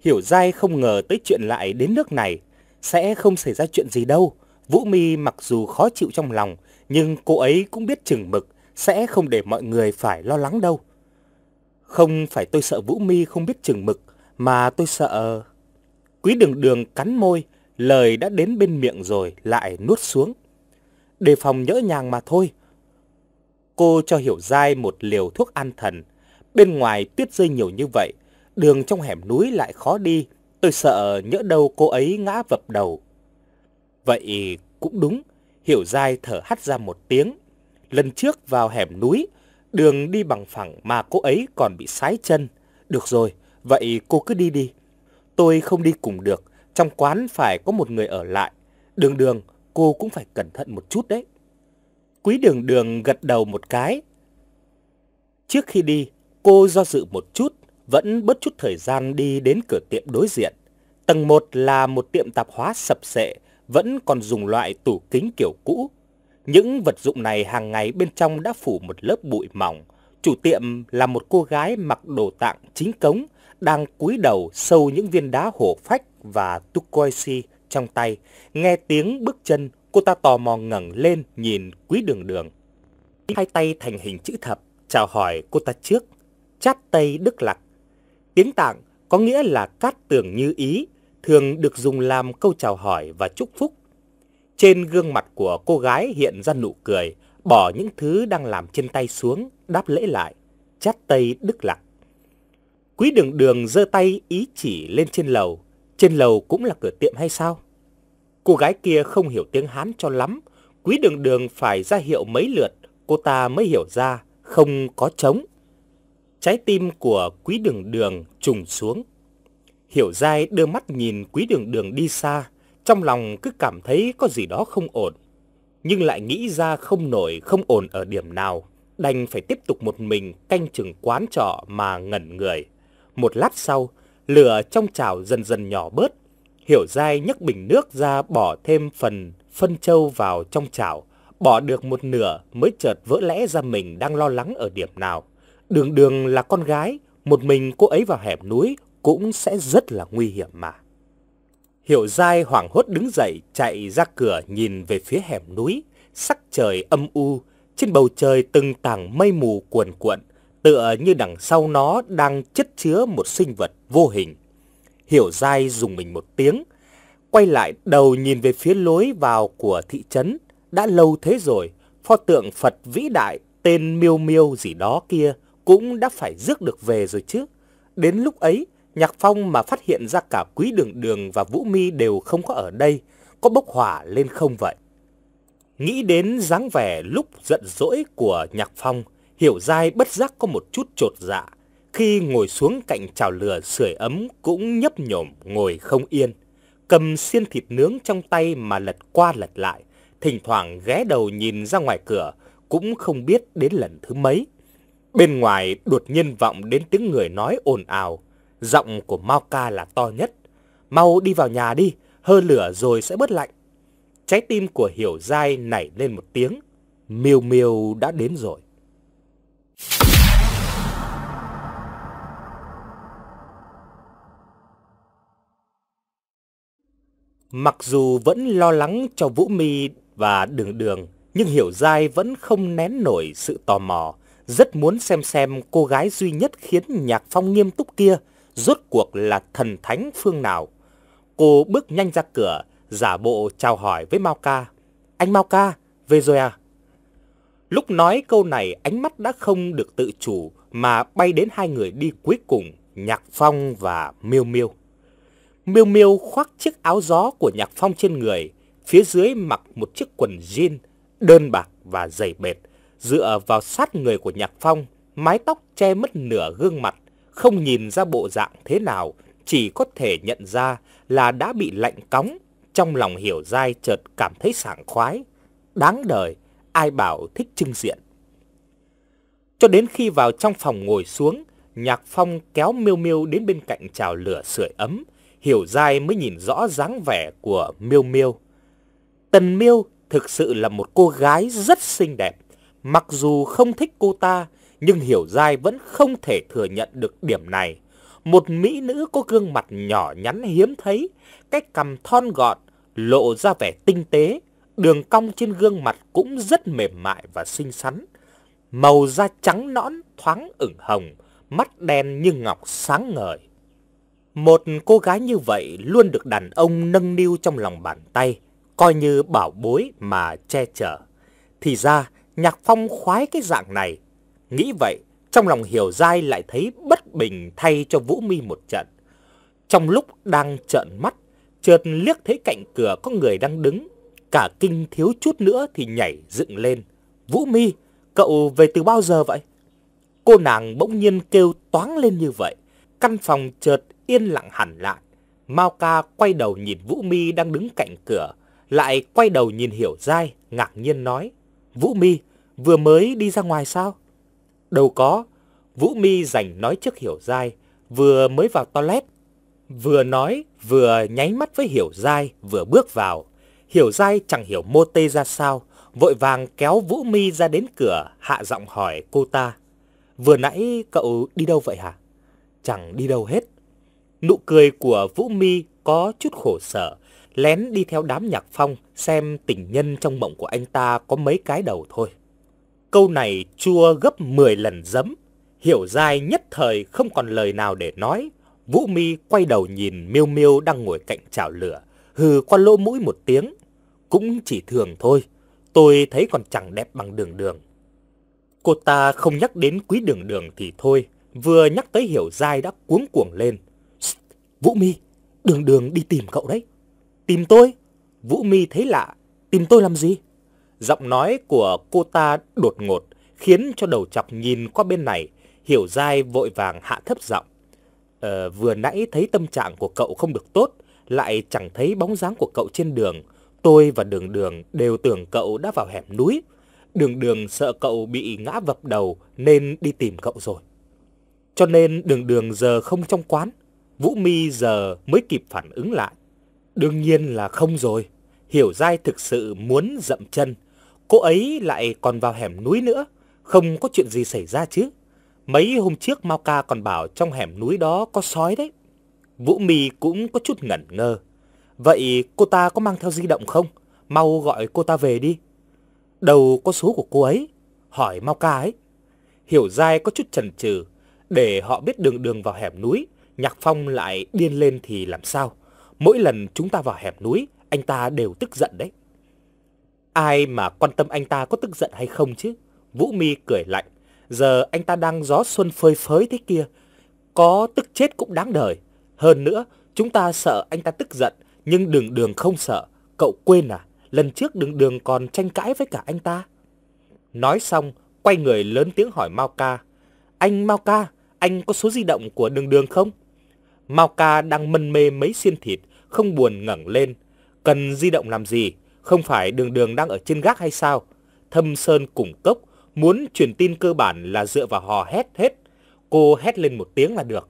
Hiểu dai không ngờ tới chuyện lại đến nước này. Sẽ không xảy ra chuyện gì đâu. Vũ Mi mặc dù khó chịu trong lòng, nhưng cô ấy cũng biết chừng mực, sẽ không để mọi người phải lo lắng đâu. Không phải tôi sợ Vũ Mi không biết chừng mực, mà tôi sợ... Quý đường đường cắn môi, lời đã đến bên miệng rồi lại nuốt xuống. Đề phòng nhỡ nhàng mà thôi. Cô cho Hiểu Giai một liều thuốc an thần. Bên ngoài tuyết rơi nhiều như vậy, đường trong hẻm núi lại khó đi. Tôi sợ nhỡ đâu cô ấy ngã vập đầu. Vậy cũng đúng, Hiểu Giai thở hắt ra một tiếng. Lần trước vào hẻm núi, đường đi bằng phẳng mà cô ấy còn bị sái chân. Được rồi, vậy cô cứ đi đi. Tôi không đi cùng được, trong quán phải có một người ở lại. Đường đường, cô cũng phải cẩn thận một chút đấy. Quý đường đường gật đầu một cái. Trước khi đi, cô do dự một chút, vẫn bớt chút thời gian đi đến cửa tiệm đối diện. Tầng 1 là một tiệm tạp hóa sập sệ, vẫn còn dùng loại tủ kính kiểu cũ. Những vật dụng này hàng ngày bên trong đã phủ một lớp bụi mỏng. Chủ tiệm là một cô gái mặc đồ tạng chính cống, đang cúi đầu sâu những viên đá hổ phách và turquoise trong tay. Nghe tiếng bước chân, cô ta tò mò ngẩng lên nhìn quý đường đường. Hai tay thành hình chữ thập, chào hỏi cô ta trước. Chát Tây Đức Lạc. Tiếng tạng có nghĩa là cát tường như ý, thường được dùng làm câu chào hỏi và chúc phúc. Trên gương mặt của cô gái hiện ra nụ cười, bỏ những thứ đang làm trên tay xuống, đáp lễ lại. Chát Tây Đức Lạc. Quý đường đường giơ tay ý chỉ lên trên lầu. Trên lầu cũng là cửa tiệm hay sao? Cô gái kia không hiểu tiếng Hán cho lắm. Quý đường đường phải ra hiệu mấy lượt, cô ta mới hiểu ra, không có trống. Trái tim của quý đường đường trùng xuống. Hiểu dai đưa mắt nhìn quý đường đường đi xa, trong lòng cứ cảm thấy có gì đó không ổn. Nhưng lại nghĩ ra không nổi không ổn ở điểm nào, đành phải tiếp tục một mình canh chừng quán trọ mà ngẩn người. Một lát sau, lửa trong chảo dần dần nhỏ bớt. Hiểu dai nhấc bình nước ra bỏ thêm phần phân châu vào trong chảo. Bỏ được một nửa mới chợt vỡ lẽ ra mình đang lo lắng ở điểm nào. Đường đường là con gái, một mình cô ấy vào hẻm núi cũng sẽ rất là nguy hiểm mà. Hiểu dai hoảng hốt đứng dậy chạy ra cửa nhìn về phía hẻm núi. Sắc trời âm u, trên bầu trời từng tảng mây mù cuồn cuộn tựa như đằng sau nó đang chất chứa một sinh vật vô hình. Hiểu dai dùng mình một tiếng, quay lại đầu nhìn về phía lối vào của thị trấn. Đã lâu thế rồi, pho tượng Phật vĩ đại tên Miêu Miêu gì đó kia cũng đã phải rước được về rồi chứ. Đến lúc ấy, Nhạc Phong mà phát hiện ra cả Quý Đường Đường và Vũ Mi đều không có ở đây, có bốc hỏa lên không vậy? Nghĩ đến dáng vẻ lúc giận dỗi của Nhạc Phong, Hiểu dai bất giác có một chút trột dạ, khi ngồi xuống cạnh chảo lửa sưởi ấm cũng nhấp nhổm ngồi không yên, cầm xiên thịt nướng trong tay mà lật qua lật lại, thỉnh thoảng ghé đầu nhìn ra ngoài cửa, cũng không biết đến lần thứ mấy. Bên ngoài đột nhiên vọng đến tiếng người nói ồn ào, giọng của Mao Ca là to nhất. Mau đi vào nhà đi, hơ lửa rồi sẽ bớt lạnh. Trái tim của Hiểu Giai nảy lên một tiếng, miêu miêu đã đến rồi. Mặc dù vẫn lo lắng cho Vũ Mi và Đường Đường, nhưng Hiểu Giai vẫn không nén nổi sự tò mò, rất muốn xem xem cô gái duy nhất khiến Nhạc Phong nghiêm túc kia rốt cuộc là thần thánh phương nào. Cô bước nhanh ra cửa, giả bộ chào hỏi với Mao Ca. Anh Mao Ca, về rồi à? Lúc nói câu này ánh mắt đã không được tự chủ mà bay đến hai người đi cuối cùng, Nhạc Phong và Miêu Miêu. Miêu Miêu khoác chiếc áo gió của Nhạc Phong trên người, phía dưới mặc một chiếc quần jean đơn bạc và dày bệt, dựa vào sát người của Nhạc Phong, mái tóc che mất nửa gương mặt, không nhìn ra bộ dạng thế nào, chỉ có thể nhận ra là đã bị lạnh cóng, trong lòng hiểu dai chợt cảm thấy sảng khoái. Đáng đời, ai bảo thích trưng diện. Cho đến khi vào trong phòng ngồi xuống, Nhạc Phong kéo Miêu Miêu đến bên cạnh chảo lửa sưởi ấm, Hiểu Giai mới nhìn rõ dáng vẻ của Miêu Miêu. Tần Miêu thực sự là một cô gái rất xinh đẹp, mặc dù không thích cô ta, nhưng Hiểu Giai vẫn không thể thừa nhận được điểm này. Một mỹ nữ có gương mặt nhỏ nhắn hiếm thấy, cách cằm thon gọn, lộ ra vẻ tinh tế, đường cong trên gương mặt cũng rất mềm mại và xinh xắn. Màu da trắng nõn thoáng ửng hồng, mắt đen như ngọc sáng ngời. Một cô gái như vậy luôn được đàn ông nâng niu trong lòng bàn tay, coi như bảo bối mà che chở. Thì ra, Nhạc Phong khoái cái dạng này. Nghĩ vậy, trong lòng Hiểu Giai lại thấy bất bình thay cho Vũ Mi một trận. Trong lúc đang trợn mắt, chợt liếc thấy cạnh cửa có người đang đứng, cả kinh thiếu chút nữa thì nhảy dựng lên. Vũ Mi, cậu về từ bao giờ vậy? Cô nàng bỗng nhiên kêu toáng lên như vậy, căn phòng chợt yên lặng hẳn lại. Mao ca quay đầu nhìn Vũ Mi đang đứng cạnh cửa, lại quay đầu nhìn Hiểu Giai, ngạc nhiên nói, Vũ Mi, vừa mới đi ra ngoài sao? Đâu có, Vũ Mi rảnh nói trước Hiểu Giai, vừa mới vào toilet. Vừa nói, vừa nháy mắt với Hiểu Giai, vừa bước vào. Hiểu Giai chẳng hiểu mô tê ra sao, vội vàng kéo Vũ Mi ra đến cửa, hạ giọng hỏi cô ta. Vừa nãy cậu đi đâu vậy hả? Chẳng đi đâu hết. Nụ cười của Vũ Mi có chút khổ sở, lén đi theo đám nhạc phong xem tình nhân trong mộng của anh ta có mấy cái đầu thôi. Câu này chua gấp 10 lần giấm, hiểu dai nhất thời không còn lời nào để nói. Vũ Mi quay đầu nhìn Miêu Miêu đang ngồi cạnh chảo lửa, hừ qua lỗ mũi một tiếng. Cũng chỉ thường thôi, tôi thấy còn chẳng đẹp bằng đường đường. Cô ta không nhắc đến quý đường đường thì thôi, vừa nhắc tới hiểu dai đã cuống cuồng lên. Vũ Mi, đường đường đi tìm cậu đấy. Tìm tôi? Vũ Mi thấy lạ, tìm tôi làm gì? Giọng nói của cô ta đột ngột, khiến cho đầu chọc nhìn qua bên này, hiểu dai vội vàng hạ thấp giọng. Ờ, vừa nãy thấy tâm trạng của cậu không được tốt, lại chẳng thấy bóng dáng của cậu trên đường. Tôi và đường đường đều tưởng cậu đã vào hẻm núi. Đường đường sợ cậu bị ngã vập đầu nên đi tìm cậu rồi. Cho nên đường đường giờ không trong quán. Vũ Mi giờ mới kịp phản ứng lại. Đương nhiên là không rồi. Hiểu Giai thực sự muốn dậm chân. Cô ấy lại còn vào hẻm núi nữa. Không có chuyện gì xảy ra chứ. Mấy hôm trước Mao Ca còn bảo trong hẻm núi đó có sói đấy. Vũ Mi cũng có chút ngẩn ngơ. Vậy cô ta có mang theo di động không? Mau gọi cô ta về đi. Đầu có số của cô ấy. Hỏi Mao Ca ấy. Hiểu Giai có chút chần chừ để họ biết đường đường vào hẻm núi, Nhạc Phong lại điên lên thì làm sao? Mỗi lần chúng ta vào hẻm núi, anh ta đều tức giận đấy. Ai mà quan tâm anh ta có tức giận hay không chứ? Vũ Mi cười lạnh. Giờ anh ta đang gió xuân phơi phới thế kia. Có tức chết cũng đáng đời. Hơn nữa, chúng ta sợ anh ta tức giận, nhưng đường đường không sợ. Cậu quên à, lần trước đường đường còn tranh cãi với cả anh ta. Nói xong, quay người lớn tiếng hỏi Mao Ca. Anh Mao Ca, anh có số di động của đường đường không? Mao Ca đang mân mê mấy xiên thịt, không buồn ngẩng lên. Cần di động làm gì? Không phải đường đường đang ở trên gác hay sao? Thâm Sơn cùng cốc, muốn truyền tin cơ bản là dựa vào hò hét hết. Cô hét lên một tiếng là được.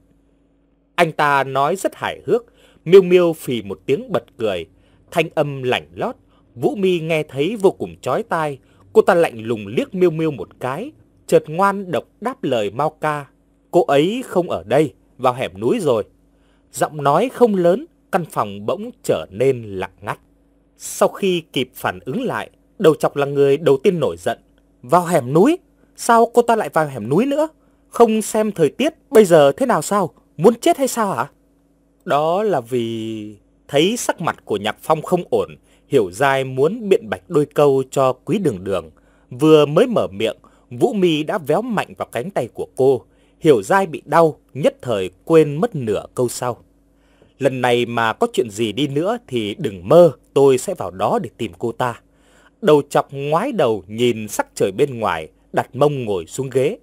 Anh ta nói rất hài hước, miêu miêu phì một tiếng bật cười. Thanh âm lạnh lót, Vũ Mi nghe thấy vô cùng chói tai. Cô ta lạnh lùng liếc miêu miêu một cái, chợt ngoan độc đáp lời Mao Ca. Cô ấy không ở đây, vào hẻm núi rồi. Giọng nói không lớn, căn phòng bỗng trở nên lặng ngắt. Sau khi kịp phản ứng lại, đầu chọc là người đầu tiên nổi giận. Vào hẻm núi? Sao cô ta lại vào hẻm núi nữa? Không xem thời tiết bây giờ thế nào sao? Muốn chết hay sao hả? Đó là vì thấy sắc mặt của Nhạc Phong không ổn, Hiểu Giai muốn biện bạch đôi câu cho quý đường đường. Vừa mới mở miệng, Vũ Mi đã véo mạnh vào cánh tay của cô. Hiểu dai bị đau, nhất thời quên mất nửa câu sau. Lần này mà có chuyện gì đi nữa thì đừng mơ tôi sẽ vào đó để tìm cô ta. Đầu chọc ngoái đầu nhìn sắc trời bên ngoài, đặt mông ngồi xuống ghế.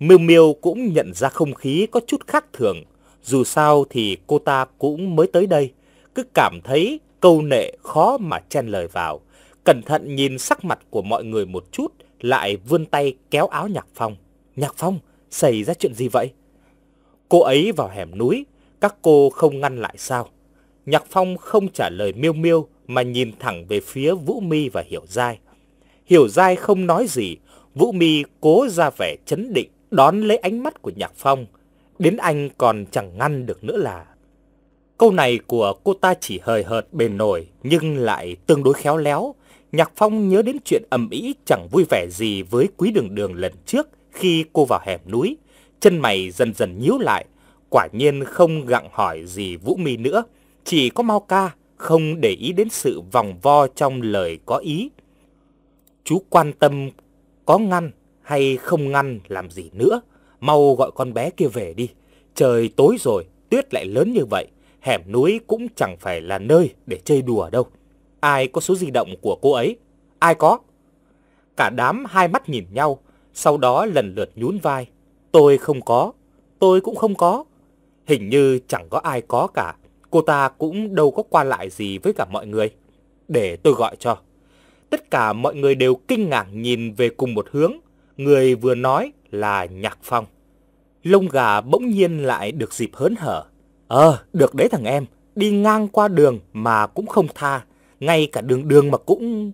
Miêu Miêu cũng nhận ra không khí có chút khác thường. Dù sao thì cô ta cũng mới tới đây, cứ cảm thấy câu nệ khó mà chen lời vào. cẩn thận nhìn sắc mặt của mọi người một chút, lại vươn tay kéo áo Nhạc Phong. Nhạc Phong, xảy ra chuyện gì vậy? Cô ấy vào hẻm núi, các cô không ngăn lại sao? Nhạc Phong không trả lời miêu miêu mà nhìn thẳng về phía Vũ Mi và Hiểu Giai. Hiểu Giai không nói gì, Vũ Mi cố ra vẻ chấn định đón lấy ánh mắt của Nhạc Phong. Đến anh còn chẳng ngăn được nữa là... Câu này của cô ta chỉ hời hợt bền nổi nhưng lại tương đối khéo léo. Nhạc Phong nhớ đến chuyện ầm ĩ chẳng vui vẻ gì với quý đường đường lần trước khi cô vào hẻm núi. Chân mày dần dần nhíu lại, quả nhiên không gặng hỏi gì Vũ Mi nữa. Chỉ có Mau Ca không để ý đến sự vòng vo trong lời có ý. Chú quan tâm có ngăn hay không ngăn làm gì nữa. Mau gọi con bé kia về đi. Trời tối rồi, tuyết lại lớn như vậy. Hẻm núi cũng chẳng phải là nơi để chơi đùa đâu. Ai có số di động của cô ấy? Ai có? Cả đám hai mắt nhìn nhau, sau đó lần lượt nhún vai. Tôi không có, tôi cũng không có. Hình như chẳng có ai có cả. Cô ta cũng đâu có qua lại gì với cả mọi người. Để tôi gọi cho. Tất cả mọi người đều kinh ngạc nhìn về cùng một hướng. Người vừa nói là Nhạc Phong. Lông gà bỗng nhiên lại được dịp hớn hở. Ờ, được đấy thằng em. Đi ngang qua đường mà cũng không tha. Ngay cả đường đường mà cũng...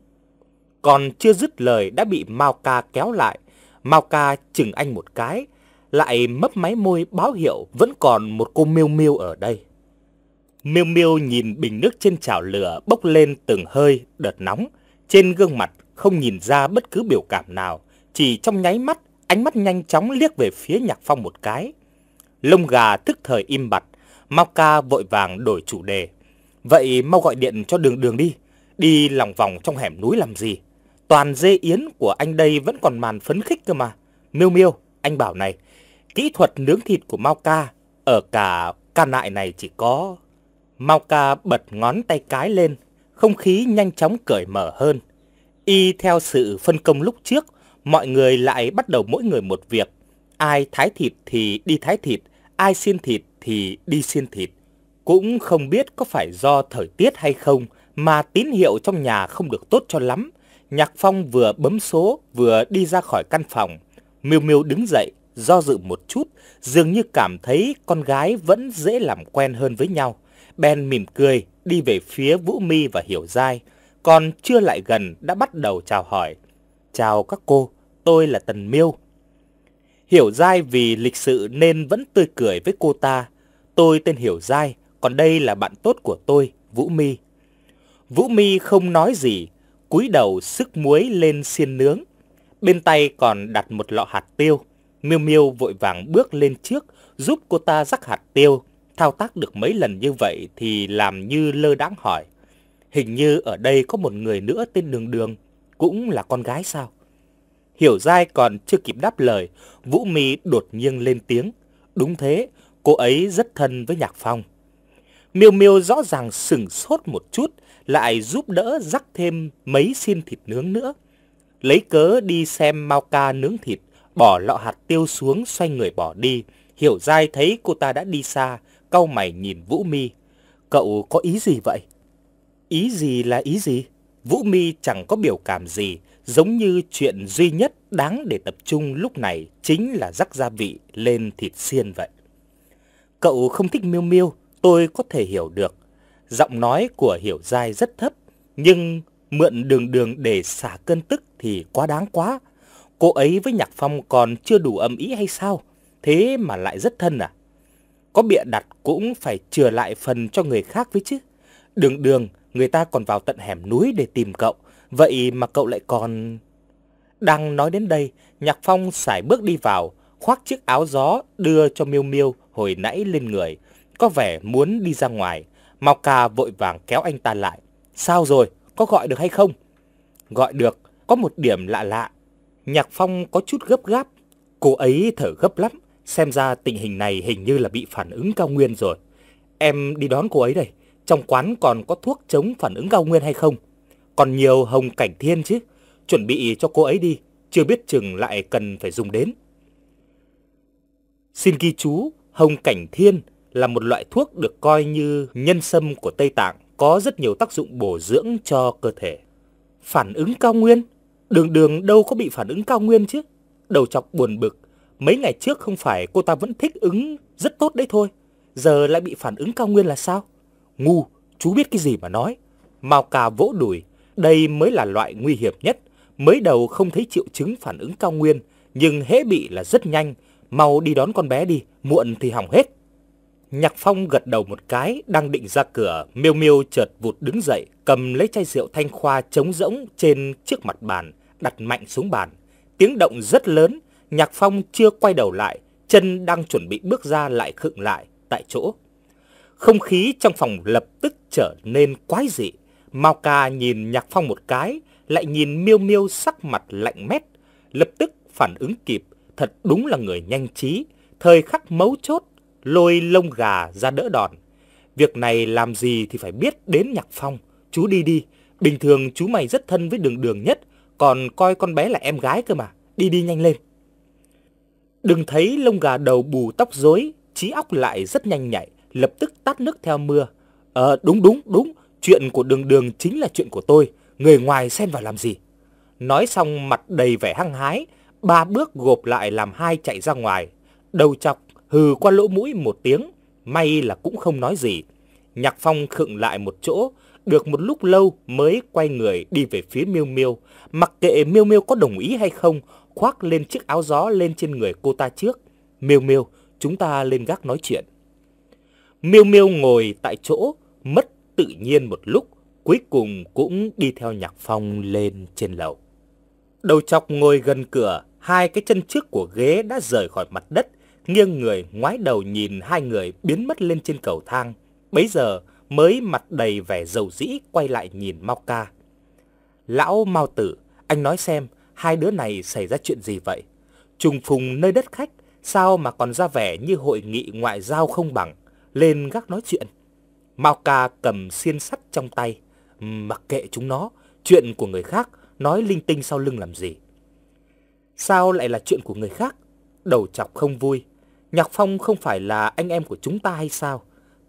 Còn chưa dứt lời đã bị Mao Ca kéo lại. Mao Ca chừng anh một cái. Lại mấp máy môi báo hiệu vẫn còn một cô miêu miêu ở đây. Miêu Miêu nhìn bình nước trên chảo lửa bốc lên từng hơi đợt nóng, trên gương mặt không nhìn ra bất cứ biểu cảm nào, chỉ trong nháy mắt, ánh mắt nhanh chóng liếc về phía Nhạc Phong một cái. Lông gà tức thời im bặt, Mao Ca vội vàng đổi chủ đề. Vậy mau gọi điện cho đường đường đi, đi lòng vòng trong hẻm núi làm gì? Toàn dê yến của anh đây vẫn còn màn phấn khích cơ mà. Miêu Miêu, anh bảo này, kỹ thuật nướng thịt của Mao Ca ở cả ca nại này chỉ có Mao ca bật ngón tay cái lên, không khí nhanh chóng cởi mở hơn. Y theo sự phân công lúc trước, mọi người lại bắt đầu mỗi người một việc. Ai thái thịt thì đi thái thịt, ai xiên thịt thì đi xiên thịt. Cũng không biết có phải do thời tiết hay không mà tín hiệu trong nhà không được tốt cho lắm. Nhạc Phong vừa bấm số vừa đi ra khỏi căn phòng. Miêu Miêu đứng dậy, do dự một chút, dường như cảm thấy con gái vẫn dễ làm quen hơn với nhau. Ben mỉm cười đi về phía Vũ Mi và Hiểu Giai, còn chưa lại gần đã bắt đầu chào hỏi. Chào các cô, tôi là Tần Miêu. Hiểu Giai vì lịch sự nên vẫn tươi cười với cô ta. Tôi tên Hiểu Giai, còn đây là bạn tốt của tôi, Vũ Mi. Vũ Mi không nói gì, cúi đầu sức muối lên xiên nướng. Bên tay còn đặt một lọ hạt tiêu. Miêu Miêu vội vàng bước lên trước giúp cô ta rắc hạt tiêu Thao tác được mấy lần như vậy thì làm như lơ đãng hỏi. Hình như ở đây có một người nữa tên Đường Đường, cũng là con gái sao? Hiểu dai còn chưa kịp đáp lời, Vũ Mi đột nhiên lên tiếng. Đúng thế, cô ấy rất thân với Nhạc Phong. Miêu Miêu rõ ràng sừng sốt một chút, lại giúp đỡ rắc thêm mấy xiên thịt nướng nữa. Lấy cớ đi xem Mao Ca nướng thịt, bỏ lọ hạt tiêu xuống xoay người bỏ đi. Hiểu dai thấy cô ta đã đi xa, cau mày nhìn Vũ Mi. Cậu có ý gì vậy? Ý gì là ý gì? Vũ Mi chẳng có biểu cảm gì, giống như chuyện duy nhất đáng để tập trung lúc này chính là rắc gia vị lên thịt xiên vậy. Cậu không thích miêu miêu, tôi có thể hiểu được. Giọng nói của Hiểu Giai rất thấp, nhưng mượn đường đường để xả cơn tức thì quá đáng quá. Cô ấy với Nhạc Phong còn chưa đủ âm ý hay sao? Thế mà lại rất thân à? Có bịa đặt cũng phải chừa lại phần cho người khác với chứ. Đường đường, người ta còn vào tận hẻm núi để tìm cậu. Vậy mà cậu lại còn... Đang nói đến đây, Nhạc Phong xài bước đi vào, khoác chiếc áo gió đưa cho Miêu Miêu hồi nãy lên người. Có vẻ muốn đi ra ngoài. Mao Ca vội vàng kéo anh ta lại. Sao rồi? Có gọi được hay không? Gọi được, có một điểm lạ lạ. Nhạc Phong có chút gấp gáp. Cô ấy thở gấp lắm. Xem ra tình hình này hình như là bị phản ứng cao nguyên rồi. Em đi đón cô ấy đây. Trong quán còn có thuốc chống phản ứng cao nguyên hay không? Còn nhiều hồng cảnh thiên chứ. Chuẩn bị cho cô ấy đi. Chưa biết chừng lại cần phải dùng đến. Xin ghi chú, hồng cảnh thiên là một loại thuốc được coi như nhân sâm của Tây Tạng, có rất nhiều tác dụng bổ dưỡng cho cơ thể. Phản ứng cao nguyên? Đường đường đâu có bị phản ứng cao nguyên chứ. Đầu chọc buồn bực. Mấy ngày trước không phải cô ta vẫn thích ứng rất tốt đấy thôi. Giờ lại bị phản ứng cao nguyên là sao? Ngu, chú biết cái gì mà nói. Mao cà vỗ đùi. Đây mới là loại nguy hiểm nhất. Mới đầu không thấy triệu chứng phản ứng cao nguyên. Nhưng hễ bị là rất nhanh. Mau đi đón con bé đi, muộn thì hỏng hết. Nhạc Phong gật đầu một cái, đang định ra cửa, Miêu Miêu chợt vụt đứng dậy, cầm lấy chai rượu thanh khoa trống rỗng trên trước mặt bàn, đặt mạnh xuống bàn. Tiếng động rất lớn, Nhạc Phong chưa quay đầu lại, chân đang chuẩn bị bước ra lại khựng lại tại chỗ. Không khí trong phòng lập tức trở nên quái dị. Mao Ca nhìn Nhạc Phong một cái, lại nhìn Miêu Miêu sắc mặt lạnh mét, lập tức phản ứng kịp, thật đúng là người nhanh trí, thời khắc mấu chốt lôi lông gà ra đỡ đòn. Việc này làm gì thì phải biết đến Nhạc Phong. Chú đi đi, bình thường chú mày rất thân với đường đường nhất, còn coi con bé là em gái cơ mà. Đi đi nhanh lên. Đừng thấy lông gà đầu bù tóc rối, trí óc lại rất nhanh nhạy, lập tức tắt nước theo mưa. Ờ, đúng đúng đúng, chuyện của đường đường chính là chuyện của tôi, người ngoài xen vào làm gì. Nói xong mặt đầy vẻ hăng hái, ba bước gộp lại làm hai chạy ra ngoài. Đầu chọc hừ qua lỗ mũi một tiếng, may là cũng không nói gì. Nhạc Phong khựng lại một chỗ, được một lúc lâu mới quay người đi về phía Miêu Miêu, mặc kệ Miêu Miêu có đồng ý hay không, khoác lên chiếc áo gió lên trên người cô ta trước. Miêu Miêu, chúng ta lên gác nói chuyện. Miêu Miêu ngồi tại chỗ, mất tự nhiên một lúc, cuối cùng cũng đi theo Nhạc Phong lên trên lầu. Đầu chọc ngồi gần cửa, hai cái chân trước của ghế đã rời khỏi mặt đất, nghiêng người ngoái đầu nhìn hai người biến mất lên trên cầu thang. Bấy giờ mới mặt đầy vẻ dầu dĩ quay lại nhìn Mao Ca. Lão Mao Tử, anh nói xem, hai đứa này xảy ra chuyện gì vậy? Trùng phùng nơi đất khách, sao mà còn ra vẻ như hội nghị ngoại giao không bằng, lên gác nói chuyện. Mao Ca cầm xiên sắt trong tay, mặc kệ chúng nó, chuyện của người khác, nói linh tinh sau lưng làm gì. Sao lại là chuyện của người khác? Đầu chọc không vui, Nhạc Phong không phải là anh em của chúng ta hay sao?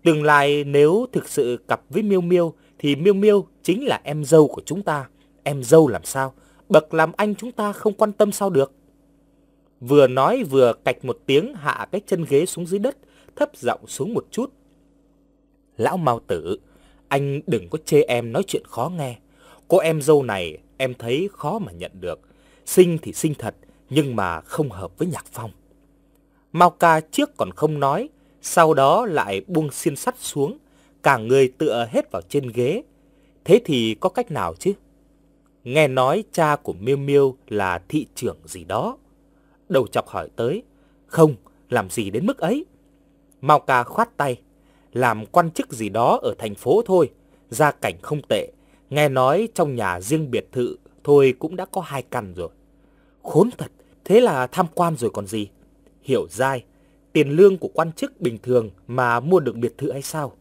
Tương lai nếu thực sự cặp với Miêu Miêu thì Miêu Miêu chính là em dâu của chúng ta. Em dâu làm sao? Bậc làm anh chúng ta không quan tâm sao được? Vừa nói vừa cạch một tiếng hạ cái chân ghế xuống dưới đất, thấp giọng xuống một chút. Lão Mao Tử, anh đừng có chê em nói chuyện khó nghe. Cô em dâu này em thấy khó mà nhận được. Sinh thì sinh thật, nhưng mà không hợp với Nhạc Phong. Mao ca trước còn không nói, sau đó lại buông xiên sắt xuống, cả người tựa hết vào trên ghế. Thế thì có cách nào chứ? Nghe nói cha của Miêu Miêu là thị trưởng gì đó. Đầu chọc hỏi tới, không, làm gì đến mức ấy? Mao ca khoát tay, làm quan chức gì đó ở thành phố thôi, gia cảnh không tệ. Nghe nói trong nhà riêng biệt thự thôi cũng đã có hai căn rồi. Khốn thật, thế là tham quan rồi còn gì? Hiểu dai, tiền lương của quan chức bình thường mà mua được biệt thự hay sao?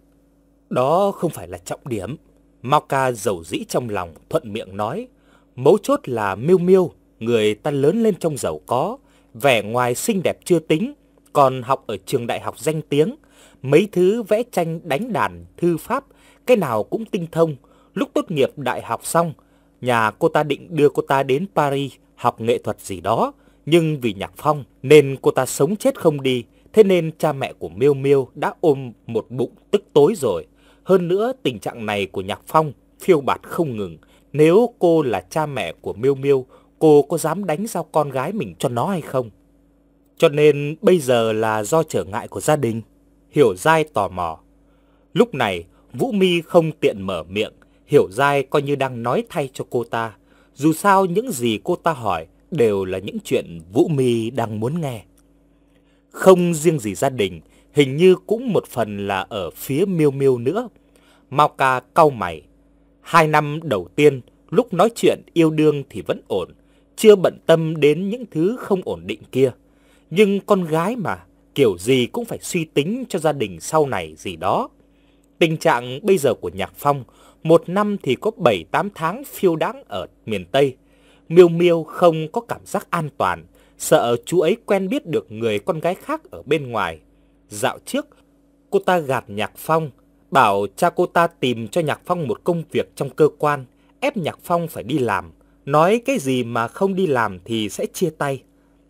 Đó không phải là trọng điểm. Mao ca giàu dĩ trong lòng, thuận miệng nói. Mấu chốt là miêu miêu, người ta lớn lên trong giàu có, vẻ ngoài xinh đẹp chưa tính, còn học ở trường đại học danh tiếng. Mấy thứ vẽ tranh đánh đàn, thư pháp, cái nào cũng tinh thông. Lúc tốt nghiệp đại học xong, nhà cô ta định đưa cô ta đến Paris học nghệ thuật gì đó, nhưng vì Nhạc Phong nên cô ta sống chết không đi, thế nên cha mẹ của Miêu Miêu đã ôm một bụng tức tối rồi. Hơn nữa tình trạng này của Nhạc Phong phiêu bạt không ngừng, nếu cô là cha mẹ của Miêu Miêu, cô có dám đánh giao con gái mình cho nó hay không? Cho nên bây giờ là do trở ngại của gia đình. Hiểu Giai tò mò. Lúc này, Vũ Mi không tiện mở miệng, Hiểu Giai coi như đang nói thay cho cô ta. Dù sao những gì cô ta hỏi đều là những chuyện Vũ Mi đang muốn nghe. Không riêng gì gia đình, hình như cũng một phần là ở phía Miêu Miêu nữa. Mao Ca cau mày. Hai năm đầu tiên, lúc nói chuyện yêu đương thì vẫn ổn, chưa bận tâm đến những thứ không ổn định kia. Nhưng con gái mà, kiểu gì cũng phải suy tính cho gia đình sau này gì đó. Tình trạng bây giờ của Nhạc Phong, một năm thì có 7-8 tháng phiêu đáng ở miền Tây, Miêu Miêu không có cảm giác an toàn, sợ chú ấy quen biết được người con gái khác ở bên ngoài. Dạo trước, cô ta gạt Nhạc Phong, bảo cha cô ta tìm cho Nhạc Phong một công việc trong cơ quan, ép Nhạc Phong phải đi làm, nói cái gì mà không đi làm thì sẽ chia tay.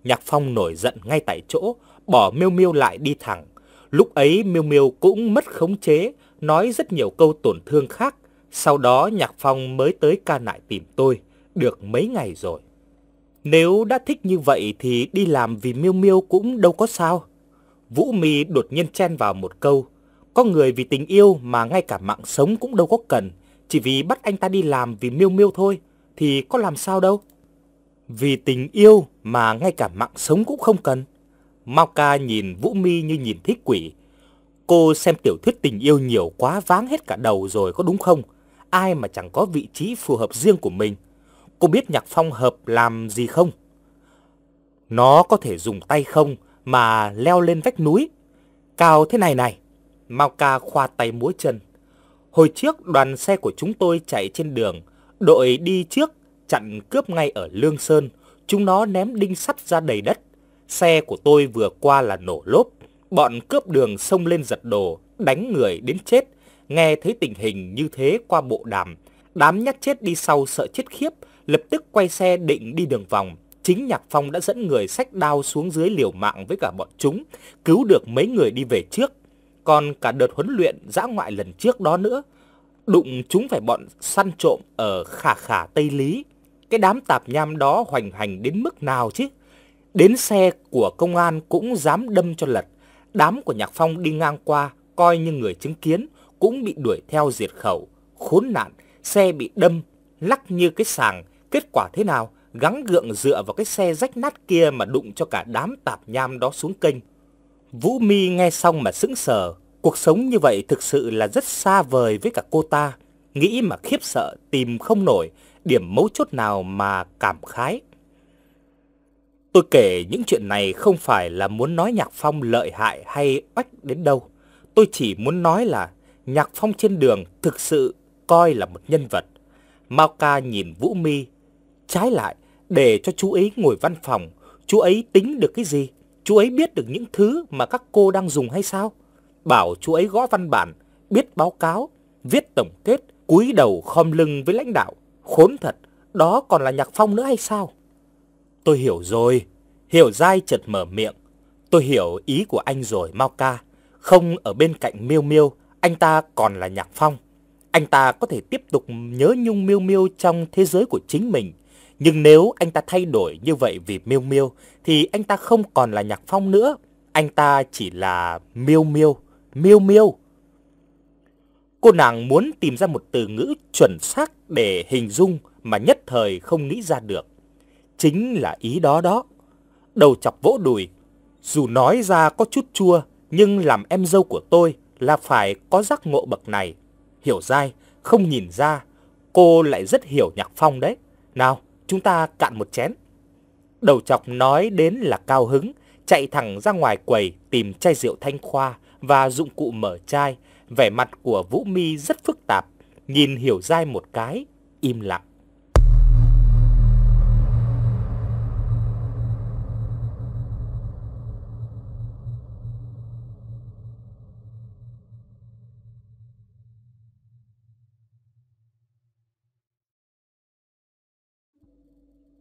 Nhạc Phong nổi giận ngay tại chỗ, bỏ Miêu Miêu lại đi thẳng. Lúc ấy Miêu Miêu cũng mất khống chế, nói rất nhiều câu tổn thương khác. Sau đó Nhạc Phong mới tới ca nại tìm tôi, được mấy ngày rồi. Nếu đã thích như vậy thì đi làm vì Miêu Miêu cũng đâu có sao. Vũ Mi đột nhiên chen vào một câu, có người vì tình yêu mà ngay cả mạng sống cũng đâu có cần, chỉ vì bắt anh ta đi làm vì Miêu Miêu thôi thì có làm sao đâu. Vì tình yêu mà ngay cả mạng sống cũng không cần. Mao Ca nhìn Vũ Mi như nhìn thích quỷ. Cô xem tiểu thuyết tình yêu nhiều quá váng hết cả đầu rồi có đúng không? Ai mà chẳng có vị trí phù hợp riêng của mình. Cô biết Nhạc Phong hợp làm gì không? Nó có thể dùng tay không mà leo lên vách núi. Cao thế này này. Mao Ca khoa tay múa chân. Hồi trước đoàn xe của chúng tôi chạy trên đường. Đội đi trước chặn cướp ngay ở Lương Sơn. Chúng nó ném đinh sắt ra đầy đất. Xe của tôi vừa qua là nổ lốp. Bọn cướp đường xông lên giật đồ, đánh người đến chết. Nghe thấy tình hình như thế qua bộ đàm. Đám nhát chết đi sau sợ chết khiếp, lập tức quay xe định đi đường vòng. Chính Nhạc Phong đã dẫn người sách đao xuống dưới liều mạng với cả bọn chúng, cứu được mấy người đi về trước. Còn cả đợt huấn luyện dã ngoại lần trước đó nữa, đụng chúng phải bọn săn trộm ở khả khả Tây Lý. Cái đám tạp nham đó hoành hành đến mức nào chứ? Đến xe của công an cũng dám đâm cho lật. Đám của Nhạc Phong đi ngang qua, coi như người chứng kiến, cũng bị đuổi theo diệt khẩu. Khốn nạn, xe bị đâm, lắc như cái sàng. Kết quả thế nào? Gắng gượng dựa vào cái xe rách nát kia mà đụng cho cả đám tạp nham đó xuống kênh. Vũ Mi nghe xong mà sững sờ. Cuộc sống như vậy thực sự là rất xa vời với cả cô ta. Nghĩ mà khiếp sợ, tìm không nổi điểm mấu chốt nào mà cảm khái. Tôi kể những chuyện này không phải là muốn nói Nhạc Phong lợi hại hay oách đến đâu. Tôi chỉ muốn nói là Nhạc Phong trên đường thực sự coi là một nhân vật. Mao Ca nhìn Vũ Mi, trái lại để cho chú ấy ngồi văn phòng, chú ấy tính được cái gì? Chú ấy biết được những thứ mà các cô đang dùng hay sao? Bảo chú ấy gõ văn bản, biết báo cáo, viết tổng kết, cúi đầu khom lưng với lãnh đạo. Khốn thật, đó còn là Nhạc Phong nữa hay sao? Tôi hiểu rồi. Hiểu dai chợt mở miệng. Tôi hiểu ý của anh rồi, Mao Ca. Không ở bên cạnh Miêu Miêu, anh ta còn là Nhạc Phong. Anh ta có thể tiếp tục nhớ nhung Miêu Miêu trong thế giới của chính mình. Nhưng nếu anh ta thay đổi như vậy vì Miêu Miêu, thì anh ta không còn là Nhạc Phong nữa. Anh ta chỉ là Miêu Miêu, Miêu Miêu. Cô nàng muốn tìm ra một từ ngữ chuẩn xác để hình dung mà nhất thời không nghĩ ra được. Chính là ý đó đó. Đầu chọc vỗ đùi. Dù nói ra có chút chua, nhưng làm em dâu của tôi là phải có giác ngộ bậc này. Hiểu dai, không nhìn ra, cô lại rất hiểu nhạc phong đấy. Nào, chúng ta cạn một chén. Đầu chọc nói đến là cao hứng, chạy thẳng ra ngoài quầy tìm chai rượu thanh khoa và dụng cụ mở chai. Vẻ mặt của Vũ Mi rất phức tạp, nhìn hiểu dai một cái, im lặng.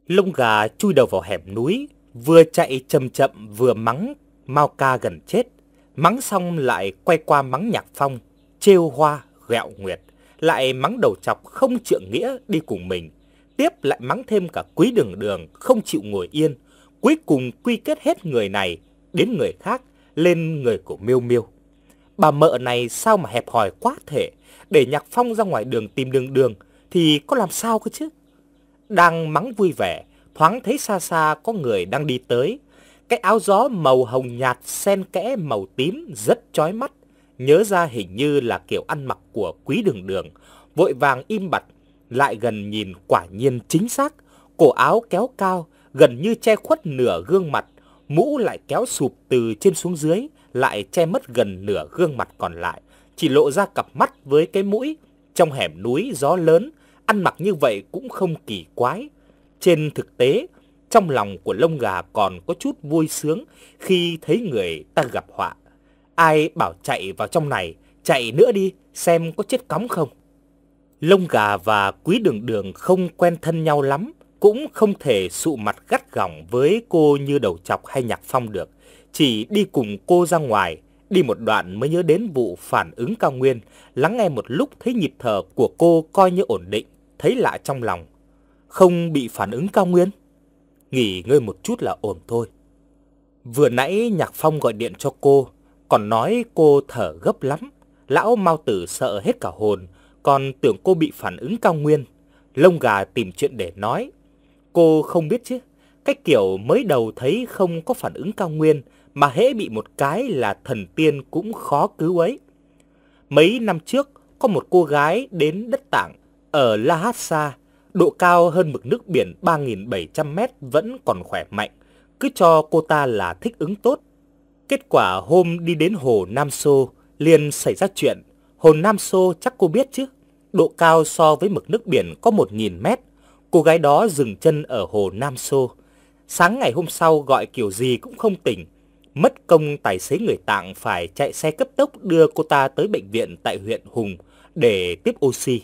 Lông gà chui đầu vào hẻm núi, vừa chạy chậm chậm vừa mắng Mao Ca gần chết. Mắng xong lại quay qua mắng Nhạc Phong, trêu hoa, gẹo nguyệt, lại mắng đầu chọc không trượng nghĩa đi cùng mình. Tiếp lại mắng thêm cả quý đường đường không chịu ngồi yên. Cuối cùng quy kết hết người này đến người khác lên người của Miêu Miêu. Bà mợ này sao mà hẹp hòi quá thể, để Nhạc Phong ra ngoài đường tìm đường đường thì có làm sao cơ chứ? Đang mắng vui vẻ, thoáng thấy xa xa có người đang đi tới. Cái áo gió màu hồng nhạt xen kẽ màu tím rất chói mắt. Nhớ ra hình như là kiểu ăn mặc của quý đường đường. Vội vàng im bặt, lại gần nhìn quả nhiên chính xác. Cổ áo kéo cao, gần như che khuất nửa gương mặt. Mũ lại kéo sụp từ trên xuống dưới, lại che mất gần nửa gương mặt còn lại. Chỉ lộ ra cặp mắt với cái mũi. Trong hẻm núi gió lớn, ăn mặc như vậy cũng không kỳ quái. Trên thực tế, trong lòng của lông gà còn có chút vui sướng khi thấy người ta gặp họa. Ai bảo chạy vào trong này, chạy nữa đi, xem có chết cóng không. Lông gà và quý đường đường không quen thân nhau lắm, cũng không thể sụ mặt gắt gỏng với cô như đầu chọc hay nhạc phong được. Chỉ đi cùng cô ra ngoài, đi một đoạn mới nhớ đến vụ phản ứng cao nguyên, lắng nghe một lúc thấy nhịp thở của cô coi như ổn định, thấy lạ trong lòng. Không bị phản ứng cao nguyên? Nghỉ ngơi một chút là ổn thôi. Vừa nãy Nhạc Phong gọi điện cho cô, còn nói cô thở gấp lắm. Lão Mao Tử sợ hết cả hồn, còn tưởng cô bị phản ứng cao nguyên. Lông gà tìm chuyện để nói. Cô không biết chứ, cái kiểu mới đầu thấy không có phản ứng cao nguyên, mà hễ bị một cái là thần tiên cũng khó cứu ấy. Mấy năm trước, có một cô gái đến đất tạng ở Lhasa, độ cao hơn mực nước biển 3.700 mét vẫn còn khỏe mạnh, cứ cho cô ta là thích ứng tốt. Kết quả hôm đi đến hồ Nam Sô, liền xảy ra chuyện. Hồ Nam Sô chắc cô biết chứ, độ cao so với mực nước biển có 1.000 mét. Cô gái đó dừng chân ở hồ Nam Sô. Sáng ngày hôm sau gọi kiểu gì cũng không tỉnh, mất công tài xế người Tạng phải chạy xe cấp tốc đưa cô ta tới bệnh viện tại huyện Hùng để tiếp oxy.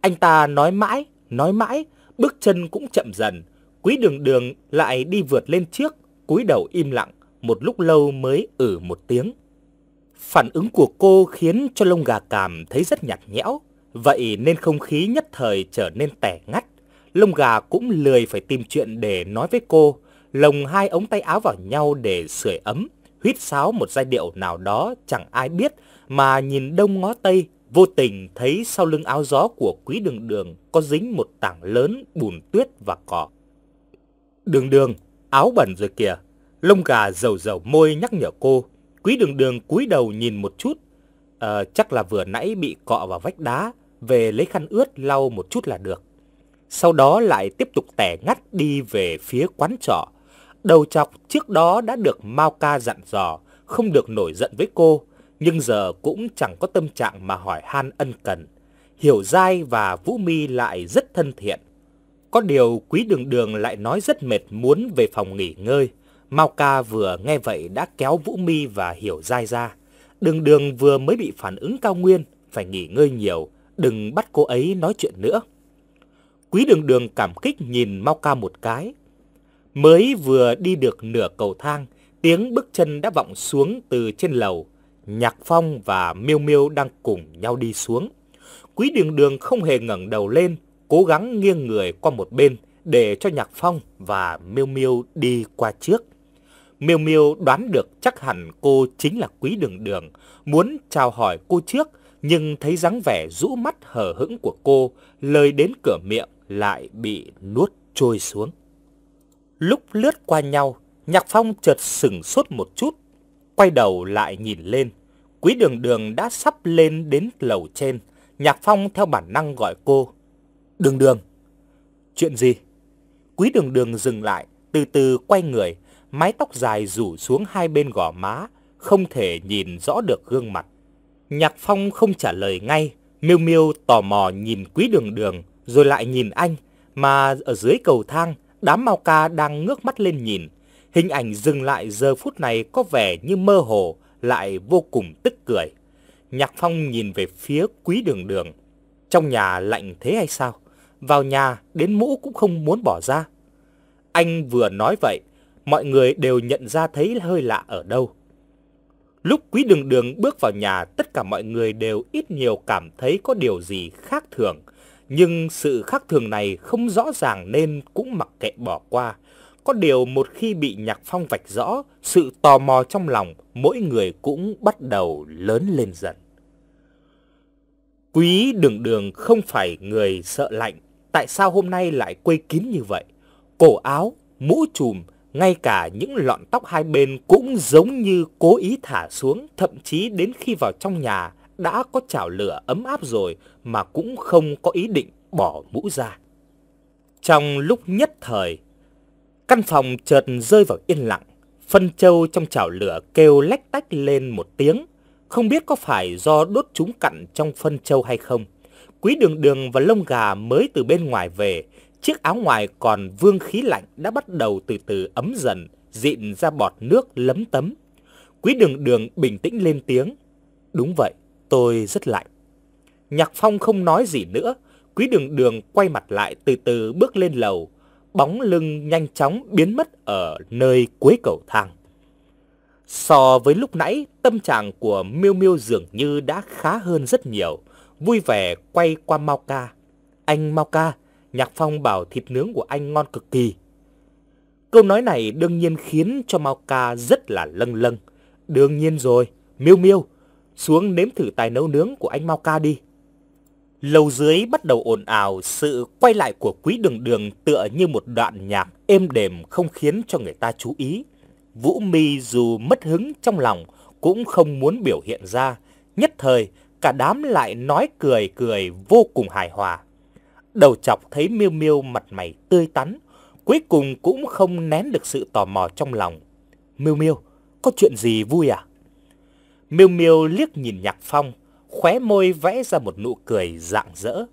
Anh ta nói mãi, nói mãi, bước chân cũng chậm dần. Quý đường đường lại đi vượt lên trước, cúi đầu im lặng, một lúc lâu mới ử một tiếng. Phản ứng của cô khiến cho lông gà cảm thấy rất nhạt nhẽo, vậy nên không khí nhất thời trở nên tẻ ngắt. Lông gà cũng lười phải tìm chuyện để nói với cô, lồng hai ống tay áo vào nhau để sưởi ấm, huýt sáo một giai điệu nào đó chẳng ai biết mà nhìn đông ngó tây, vô tình thấy sau lưng áo gió của quý đường đường có dính một tảng lớn bùn tuyết và cỏ. Đường đường, áo bẩn rồi kìa. Lông gà dầu dầu môi nhắc nhở cô. Quý đường đường cúi đầu nhìn một chút. À, chắc là vừa nãy bị cọ vào vách đá, về lấy khăn ướt lau một chút là được. Sau đó lại tiếp tục tẻ ngắt đi về phía quán trọ, Đầu chọc trước đó đã được Mao Ca dặn dò không được nổi giận với cô, nhưng giờ cũng chẳng có tâm trạng mà hỏi han ân cần. Hiểu Giai và Vũ Mi lại rất thân thiện. Có điều Quý Đường Đường lại nói rất mệt muốn về phòng nghỉ ngơi. Mao Ca vừa nghe vậy đã kéo Vũ Mi và Hiểu Giai ra. Đường Đường vừa mới bị phản ứng cao nguyên, phải nghỉ ngơi nhiều, đừng bắt cô ấy nói chuyện nữa. Quý Đường Đường cảm kích nhìn Mao Ca một cái, Mới vừa đi được nửa cầu thang, tiếng bước chân đã vọng xuống từ trên lầu. Nhạc Phong và Miêu Miêu đang cùng nhau đi xuống. Quý Đường Đường không hề ngẩng đầu lên, cố gắng nghiêng người qua một bên để cho Nhạc Phong và Miêu Miêu đi qua trước. Miêu Miêu đoán được chắc hẳn cô chính là Quý Đường Đường, muốn chào hỏi cô trước, nhưng thấy dáng vẻ rũ mắt hờ hững của cô, lời đến cửa miệng lại bị nuốt trôi xuống. Lúc lướt qua nhau, Nhạc Phong chợt sừng sốt một chút, quay đầu lại nhìn lên. Quý đường đường đã sắp lên đến lầu trên. Nhạc Phong theo bản năng gọi cô. Đường đường. Chuyện gì? Quý đường đường dừng lại, từ từ quay người, mái tóc dài rủ xuống hai bên gò má, không thể nhìn rõ được gương mặt. Nhạc Phong không trả lời ngay, Miêu Miêu tò mò nhìn Quý Đường Đường, rồi lại nhìn anh, mà ở dưới cầu thang, Đám mau ca đang ngước mắt lên nhìn. Hình ảnh dừng lại giờ phút này có vẻ như mơ hồ, lại vô cùng tức cười. Nhạc Phong nhìn về phía quý đường đường. Trong nhà lạnh thế hay sao? Vào nhà đến mũ cũng không muốn bỏ ra. Anh vừa nói vậy, mọi người đều nhận ra thấy hơi lạ ở đâu. Lúc quý đường đường bước vào nhà, tất cả mọi người đều ít nhiều cảm thấy có điều gì khác thường. Nhưng sự khác thường này không rõ ràng nên cũng mặc kệ bỏ qua. Có điều một khi bị Nhạc Phong vạch rõ, sự tò mò trong lòng mỗi người cũng bắt đầu lớn lên dần. Quý đường đường không phải người sợ lạnh, tại sao hôm nay lại quây kín như vậy? Cổ áo, mũ trùm, ngay cả những lọn tóc hai bên cũng giống như cố ý thả xuống, thậm chí đến khi vào trong nhà đã có chảo lửa ấm áp rồi mà cũng không có ý định bỏ mũ ra. Trong lúc nhất thời, căn phòng chợt rơi vào yên lặng. Phân châu trong chảo lửa kêu lách tách lên một tiếng, không biết có phải do đốt chúng cặn trong phân châu hay không. Quý đường đường và lông gà mới từ bên ngoài về, chiếc áo ngoài còn vương khí lạnh đã bắt đầu từ từ ấm dần, dịn ra bọt nước lấm tấm. Quý đường đường bình tĩnh lên tiếng. Đúng vậy, tôi rất lạnh. Nhạc Phong không nói gì nữa, Quý Đường Đường quay mặt lại từ từ bước lên lầu, bóng lưng nhanh chóng biến mất ở nơi cuối cầu thang. So với lúc nãy, tâm trạng của Miêu Miêu dường như đã khá hơn rất nhiều, vui vẻ quay qua Mao Ca. Anh Mao Ca, Nhạc Phong bảo thịt nướng của anh ngon cực kỳ. Câu nói này đương nhiên khiến cho Mao Ca rất là lâng lâng. Đương nhiên rồi, Miêu Miêu, xuống nếm thử tài nấu nướng của anh Mao Ca đi. Lầu dưới bắt đầu ồn ào, sự quay lại của quý đường đường tựa như một đoạn nhạc êm đềm không khiến cho người ta chú ý. Vũ Mi dù mất hứng trong lòng cũng không muốn biểu hiện ra, nhất thời cả đám lại nói cười cười vô cùng hài hòa. Đầu chọc thấy Miêu Miêu mặt mày tươi tắn, cuối cùng cũng không nén được sự tò mò trong lòng. Miêu Miêu, có chuyện gì vui à? Miêu Miêu liếc nhìn Nhạc Phong, khóe môi vẽ ra một nụ cười rạng rỡ.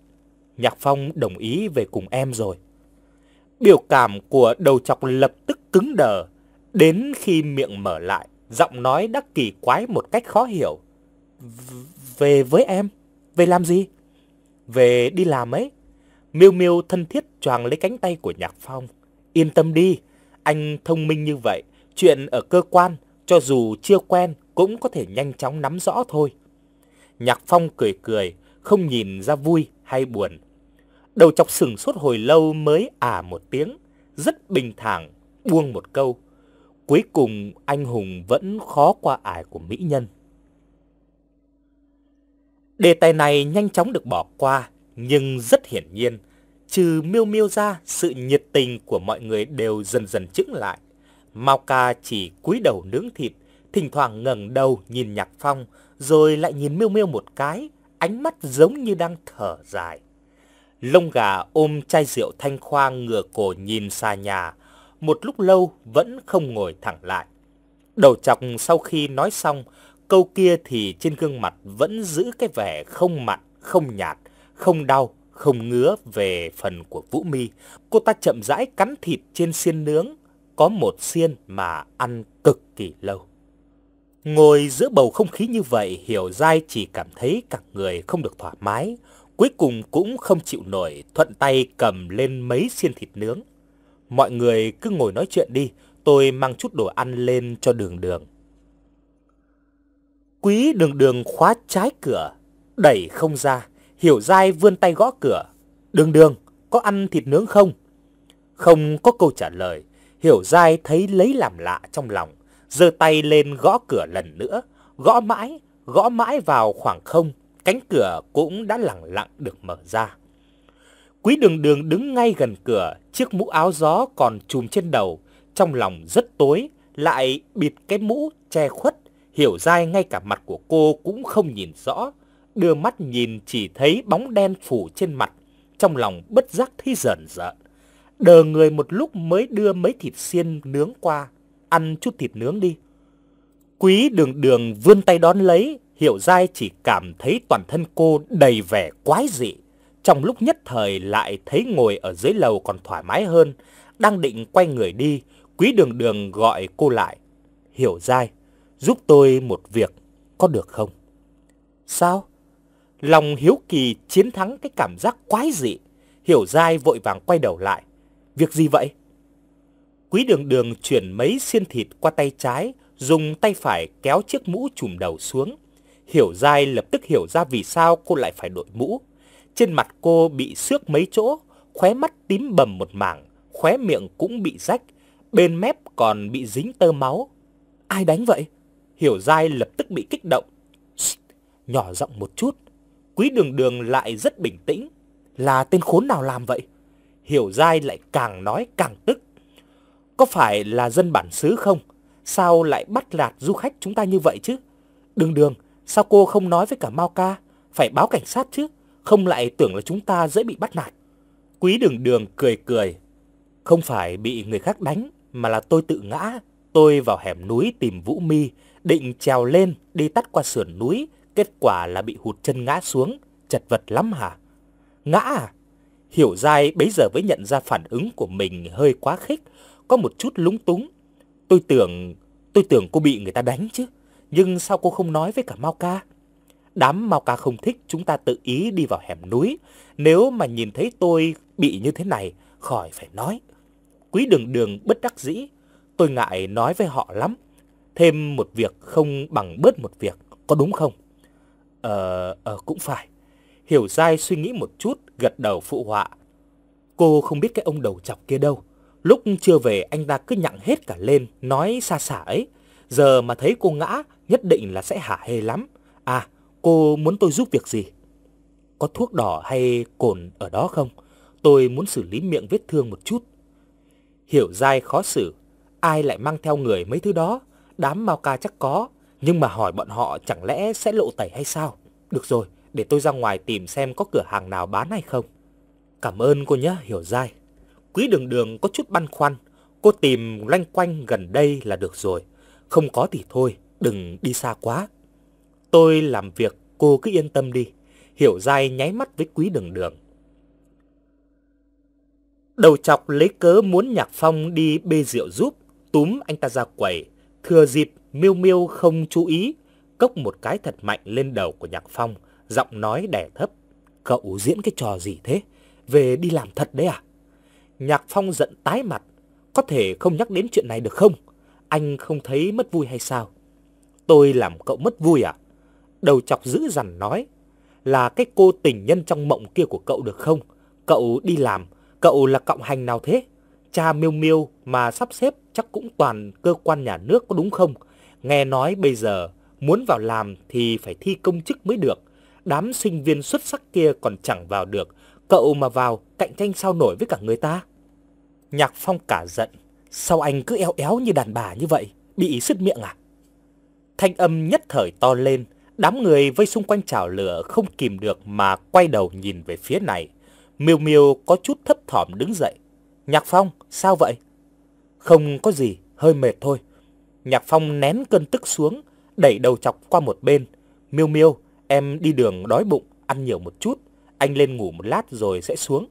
Nhạc Phong đồng ý về cùng em rồi. Biểu cảm của đầu chọc lập tức cứng đờ, đến khi miệng mở lại, giọng nói đã kỳ quái một cách khó hiểu. Về với em? Về làm gì? Về đi làm ấy. Miêu Miêu thân thiết choàng lấy cánh tay của Nhạc Phong. Yên tâm đi, anh thông minh như vậy, chuyện ở cơ quan, cho dù chưa quen, cũng có thể nhanh chóng nắm rõ thôi. Nhạc Phong cười cười, không nhìn ra vui hay buồn. Đầu chọc sừng suốt hồi lâu mới à một tiếng, rất bình thản, buông một câu. Cuối cùng anh hùng vẫn khó qua ải của mỹ nhân. Đề tài này nhanh chóng được bỏ qua, nhưng rất hiển nhiên, trừ miêu miêu ra, sự nhiệt tình của mọi người đều dần dần chững lại. Mao ca chỉ cúi đầu nướng thịt, thỉnh thoảng ngẩng đầu nhìn Nhạc Phong, rồi lại nhìn miêu miêu một cái, ánh mắt giống như đang thở dài. Lông gà ôm chai rượu thanh khoang ngửa cổ nhìn xa nhà, một lúc lâu vẫn không ngồi thẳng lại. Đầu chọc sau khi nói xong, câu kia thì trên gương mặt vẫn giữ cái vẻ không mặn, không nhạt, không đau, không ngứa về phần của Vũ Mi. Cô ta chậm rãi cắn thịt trên xiên nướng, có một xiên mà ăn cực kỳ lâu. Ngồi giữa bầu không khí như vậy, Hiểu Giai chỉ cảm thấy cả người không được thoải mái, cuối cùng cũng không chịu nổi, thuận tay cầm lên mấy xiên thịt nướng. Mọi người cứ ngồi nói chuyện đi, tôi mang chút đồ ăn lên cho đường đường. Quý đường đường khóa trái cửa, đẩy không ra, Hiểu Giai vươn tay gõ cửa. Đường đường, có ăn thịt nướng không? Không có câu trả lời, Hiểu Giai thấy lấy làm lạ trong lòng, giơ tay lên gõ cửa lần nữa, gõ mãi, gõ mãi vào khoảng không, cánh cửa cũng đã lặng lặng được mở ra. Quý đường đường đứng ngay gần cửa, chiếc mũ áo gió còn trùm trên đầu, trong lòng rất tối, lại bịt cái mũ che khuất, hiểu dai ngay cả mặt của cô cũng không nhìn rõ, đưa mắt nhìn chỉ thấy bóng đen phủ trên mặt, trong lòng bất giác thấy rợn rợn. Đờ người một lúc mới đưa mấy thịt xiên nướng qua, ăn chút thịt nướng đi. Quý đường đường vươn tay đón lấy, hiểu dai chỉ cảm thấy toàn thân cô đầy vẻ quái dị. Trong lúc nhất thời lại thấy ngồi ở dưới lầu còn thoải mái hơn, đang định quay người đi, quý đường đường gọi cô lại. Hiểu dai, giúp tôi một việc, có được không? Sao? Lòng hiếu kỳ chiến thắng cái cảm giác quái dị. Hiểu dai vội vàng quay đầu lại. Việc gì vậy? Quý đường đường chuyển mấy xiên thịt qua tay trái, dùng tay phải kéo chiếc mũ trùm đầu xuống. Hiểu dai lập tức hiểu ra vì sao cô lại phải đội mũ. Trên mặt cô bị xước mấy chỗ, khóe mắt tím bầm một mảng, khóe miệng cũng bị rách, bên mép còn bị dính tơ máu. Ai đánh vậy? Hiểu dai lập tức bị kích động. nhỏ giọng một chút. Quý đường đường lại rất bình tĩnh. Là tên khốn nào làm vậy? Hiểu dai lại càng nói càng tức. Có phải là dân bản xứ không? Sao lại bắt lạt du khách chúng ta như vậy chứ? Đường đường, sao cô không nói với cả Mao Ca? Phải báo cảnh sát chứ, không lại tưởng là chúng ta dễ bị bắt nạt. Quý đường đường cười cười. Không phải bị người khác đánh, mà là tôi tự ngã. Tôi vào hẻm núi tìm Vũ Mi, định trèo lên đi tắt qua sườn núi, kết quả là bị hụt chân ngã xuống, chật vật lắm hả? Ngã à? Hiểu dai bấy giờ mới nhận ra phản ứng của mình hơi quá khích, có một chút lúng túng. Tôi tưởng, tôi tưởng cô bị người ta đánh chứ, nhưng sao cô không nói với cả Mao Ca? Đám Mao ca không thích chúng ta tự ý đi vào hẻm núi. Nếu mà nhìn thấy tôi bị như thế này, khỏi phải nói. Quý đường đường bất đắc dĩ. Tôi ngại nói với họ lắm. Thêm một việc không bằng bớt một việc, có đúng không? Ờ, ờ cũng phải. Hiểu dai suy nghĩ một chút, gật đầu phụ họa. Cô không biết cái ông đầu chọc kia đâu. Lúc chưa về anh ta cứ nhặng hết cả lên, nói xa xả ấy. Giờ mà thấy cô ngã, nhất định là sẽ hả hê lắm. À, cô muốn tôi giúp việc gì? Có thuốc đỏ hay cồn ở đó không? Tôi muốn xử lý miệng vết thương một chút. Hiểu dai khó xử, ai lại mang theo người mấy thứ đó? Đám mau ca chắc có, nhưng mà hỏi bọn họ chẳng lẽ sẽ lộ tẩy hay sao? Được rồi, để tôi ra ngoài tìm xem có cửa hàng nào bán hay không. Cảm ơn cô nhé, hiểu dai. Quý đường đường có chút băn khoăn, cô tìm loanh quanh gần đây là được rồi. Không có thì thôi, đừng đi xa quá. Tôi làm việc, cô cứ yên tâm đi. Hiểu dai nháy mắt với quý đường đường. Đầu chọc lấy cớ muốn Nhạc Phong đi bê rượu giúp, túm anh ta ra quầy. Thừa dịp miêu miêu không chú ý, cốc một cái thật mạnh lên đầu của Nhạc Phong, giọng nói đè thấp. Cậu diễn cái trò gì thế? Về đi làm thật đấy à? Nhạc Phong giận tái mặt. Có thể không nhắc đến chuyện này được không? Anh không thấy mất vui hay sao? Tôi làm cậu mất vui à? Đầu chọc dữ dằn nói. Là cái cô tình nhân trong mộng kia của cậu được không? Cậu đi làm, cậu là cộng hành nào thế? Cha miêu miêu mà sắp xếp chắc cũng toàn cơ quan nhà nước có đúng không? Nghe nói bây giờ muốn vào làm thì phải thi công chức mới được. Đám sinh viên xuất sắc kia còn chẳng vào được. Cậu mà vào cạnh tranh sao nổi với cả người ta? Nhạc Phong cả giận. Sao anh cứ éo éo như đàn bà như vậy? Bị sứt miệng à? Thanh âm nhất thời to lên. Đám người vây xung quanh chảo lửa không kìm được mà quay đầu nhìn về phía này. Miêu Miêu có chút thấp thỏm đứng dậy. Nhạc Phong, sao vậy? Không có gì, hơi mệt thôi. Nhạc Phong nén cơn tức xuống, đẩy đầu chọc qua một bên. Miêu Miêu, em đi đường đói bụng, ăn nhiều một chút. Anh lên ngủ một lát rồi sẽ xuống.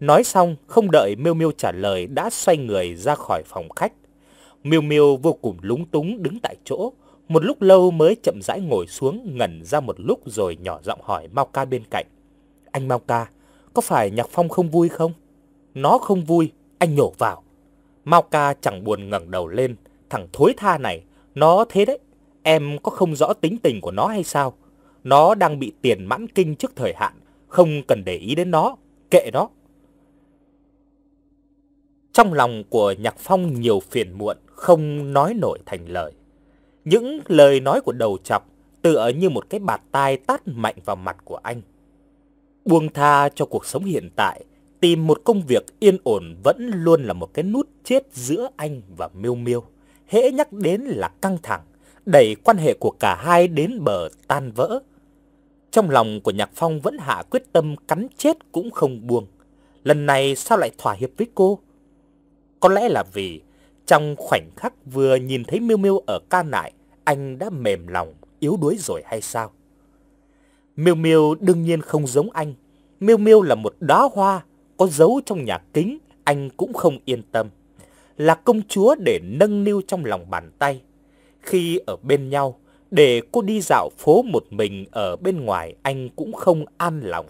Nói xong, không đợi Miêu Miêu trả lời đã xoay người ra khỏi phòng khách. Miêu Miêu vô cùng lúng túng đứng tại chỗ, một lúc lâu mới chậm rãi ngồi xuống, ngẩn ra một lúc rồi nhỏ giọng hỏi Mao Ca bên cạnh. Anh Mao Ca, có phải Nhạc Phong không vui không? Nó không vui, anh nhổ vào. Mao Ca chẳng buồn ngẩng đầu lên, thằng thối tha này, nó thế đấy. Em có không rõ tính tình của nó hay sao? Nó đang bị tiền mãn kinh trước thời hạn, không cần để ý đến nó, kệ nó. Trong lòng của Nhạc Phong nhiều phiền muộn, không nói nổi thành lời. Những lời nói của đầu chọc tựa như một cái bạt tai tát mạnh vào mặt của anh. Buông tha cho cuộc sống hiện tại, tìm một công việc yên ổn vẫn luôn là một cái nút chết giữa anh và Miêu Miêu. Hễ nhắc đến là căng thẳng, đẩy quan hệ của cả hai đến bờ tan vỡ. Trong lòng của Nhạc Phong vẫn hạ quyết tâm cắn chết cũng không buông. Lần này sao lại thỏa hiệp với cô? Có lẽ là vì trong khoảnh khắc vừa nhìn thấy Miêu Miêu ở ca nại, anh đã mềm lòng, yếu đuối rồi hay sao? Miêu Miêu đương nhiên không giống anh. Miêu Miêu là một đóa hoa có dấu trong nhà kính, anh cũng không yên tâm. Là công chúa để nâng niu trong lòng bàn tay. Khi ở bên nhau, để cô đi dạo phố một mình ở bên ngoài anh cũng không an lòng.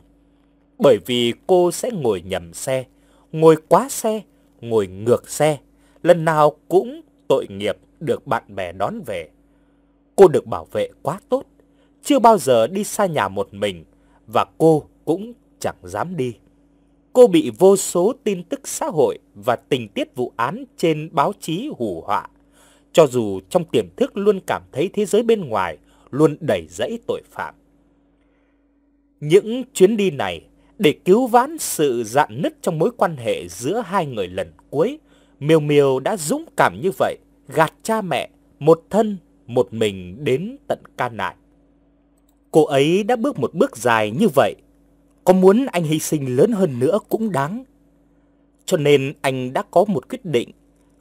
Bởi vì cô sẽ ngồi nhầm xe, ngồi quá xe, ngồi ngược xe, lần nào cũng tội nghiệp được bạn bè đón về. Cô được bảo vệ quá tốt, chưa bao giờ đi xa nhà một mình và cô cũng chẳng dám đi. Cô bị vô số tin tức xã hội và tình tiết vụ án trên báo chí hù họa. Cho dù trong tiềm thức luôn cảm thấy thế giới bên ngoài luôn đầy rẫy tội phạm. Những chuyến đi này để cứu vãn sự dạn nứt trong mối quan hệ giữa hai người lần cuối, Miêu Miêu đã dũng cảm như vậy, gạt cha mẹ, một thân, một mình đến tận Ca nại. Cô ấy đã bước một bước dài như vậy, có muốn anh hy sinh lớn hơn nữa cũng đáng. Cho nên anh đã có một quyết định,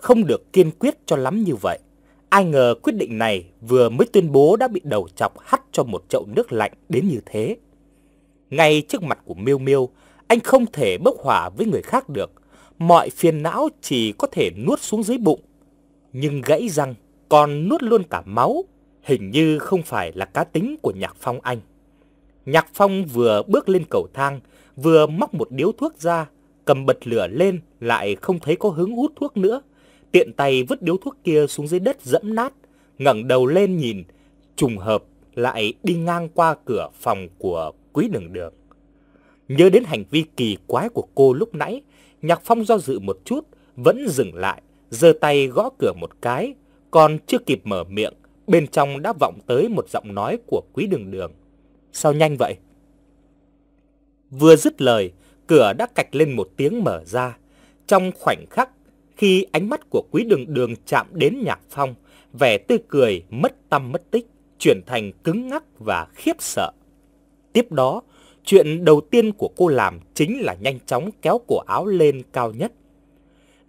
không được kiên quyết cho lắm như vậy. Ai ngờ quyết định này vừa mới tuyên bố đã bị đầu chọc hắt cho một chậu nước lạnh đến như thế. Ngay trước mặt của Miêu Miêu, anh không thể bốc hỏa với người khác được. Mọi phiền não chỉ có thể nuốt xuống dưới bụng. Nhưng gãy răng còn nuốt luôn cả máu. hình như không phải là cá tính của Nhạc Phong anh. Nhạc Phong vừa bước lên cầu thang, vừa móc một điếu thuốc ra, cầm bật lửa lên lại không thấy có hứng hút thuốc nữa. Tiện tay vứt điếu thuốc kia xuống dưới đất dẫm nát, ngẩng đầu lên nhìn, trùng hợp lại đi ngang qua cửa phòng của Quý Đường Đường. Nhớ đến hành vi kỳ quái của cô lúc nãy, Nhạc Phong do dự một chút, vẫn dừng lại, giơ tay gõ cửa một cái, còn chưa kịp mở miệng, bên trong đã vọng tới một giọng nói của Quý Đường Đường. Sao nhanh vậy? Vừa dứt lời, cửa đã cạch lên một tiếng mở ra. Trong khoảnh khắc, khi ánh mắt của Quý Đường Đường chạm đến Nhạc Phong, vẻ tươi cười mất tâm mất tích, chuyển thành cứng ngắc và khiếp sợ. Tiếp đó, chuyện đầu tiên của cô làm chính là nhanh chóng kéo cổ áo lên cao nhất.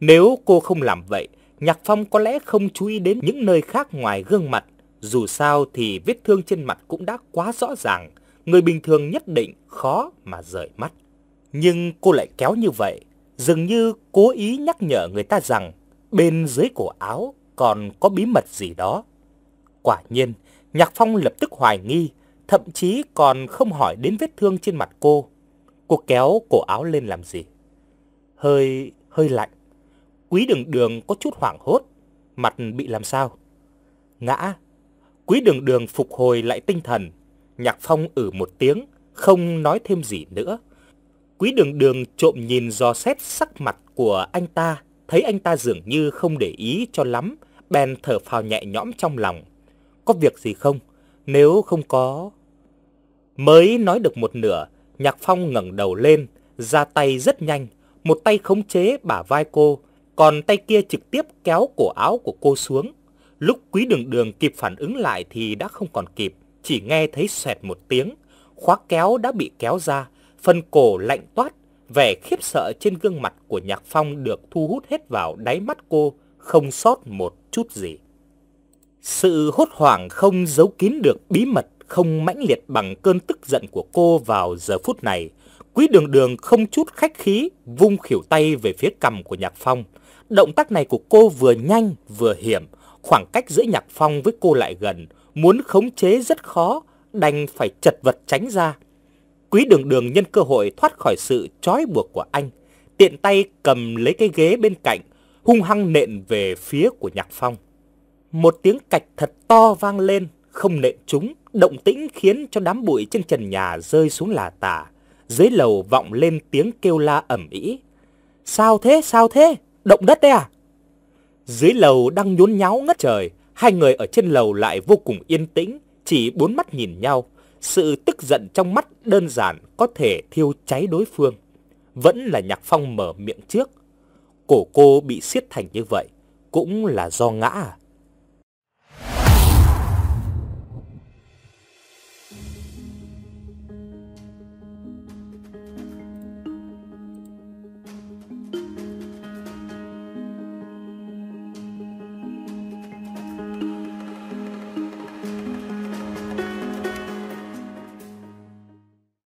Nếu cô không làm vậy, Nhạc Phong có lẽ không chú ý đến những nơi khác ngoài gương mặt. Dù sao thì vết thương trên mặt cũng đã quá rõ ràng, người bình thường nhất định khó mà rời mắt. Nhưng cô lại kéo như vậy, dường như cố ý nhắc nhở người ta rằng bên dưới cổ áo còn có bí mật gì đó. Quả nhiên, Nhạc Phong lập tức hoài nghi, thậm chí còn không hỏi đến vết thương trên mặt cô. Cô kéo cổ áo lên làm gì? Hơi, hơi lạnh. Quý đường đường có chút hoảng hốt, mặt bị làm sao? Ngã. Quý đường đường phục hồi lại tinh thần. Nhạc Phong ử một tiếng, không nói thêm gì nữa. Quý đường đường trộm nhìn dò xét sắc mặt của anh ta, thấy anh ta dường như không để ý cho lắm, bèn thở phào nhẹ nhõm trong lòng. Có việc gì không? Nếu không có... Mới nói được một nửa, Nhạc Phong ngẩng đầu lên, ra tay rất nhanh, một tay khống chế bả vai cô, còn tay kia trực tiếp kéo cổ áo của cô xuống. Lúc Quý Đường Đường kịp phản ứng lại thì đã không còn kịp, chỉ nghe thấy xoẹt một tiếng, khóa kéo đã bị kéo ra, phần cổ lạnh toát, vẻ khiếp sợ trên gương mặt của Nhạc Phong được thu hút hết vào đáy mắt cô, không sót một chút gì. Sự hốt hoảng không giấu kín được bí mật không mãnh liệt bằng cơn tức giận của cô vào giờ phút này. Quý đường đường không chút khách khí vung khuỷu tay về phía cầm của Nhạc Phong. Động tác này của cô vừa nhanh vừa hiểm, khoảng cách giữa Nhạc Phong với cô lại gần, muốn khống chế rất khó, đành phải chật vật tránh ra. Quý đường đường nhân cơ hội thoát khỏi sự trói buộc của anh, tiện tay cầm lấy cái ghế bên cạnh, hung hăng nện về phía của Nhạc Phong. Một tiếng cạch thật to vang lên, không nện trúng, động tĩnh khiến cho đám bụi trên trần nhà rơi xuống là tả. Dưới lầu vọng lên tiếng kêu la ầm ĩ. Sao thế, sao thế? Động đất đấy à? Dưới lầu đang nhốn nháo ngất trời, hai người ở trên lầu lại vô cùng yên tĩnh, chỉ bốn mắt nhìn nhau. Sự tức giận trong mắt đơn giản có thể thiêu cháy đối phương. Vẫn là Nhạc Phong mở miệng trước. Cổ cô bị siết thành như vậy, cũng là do ngã à?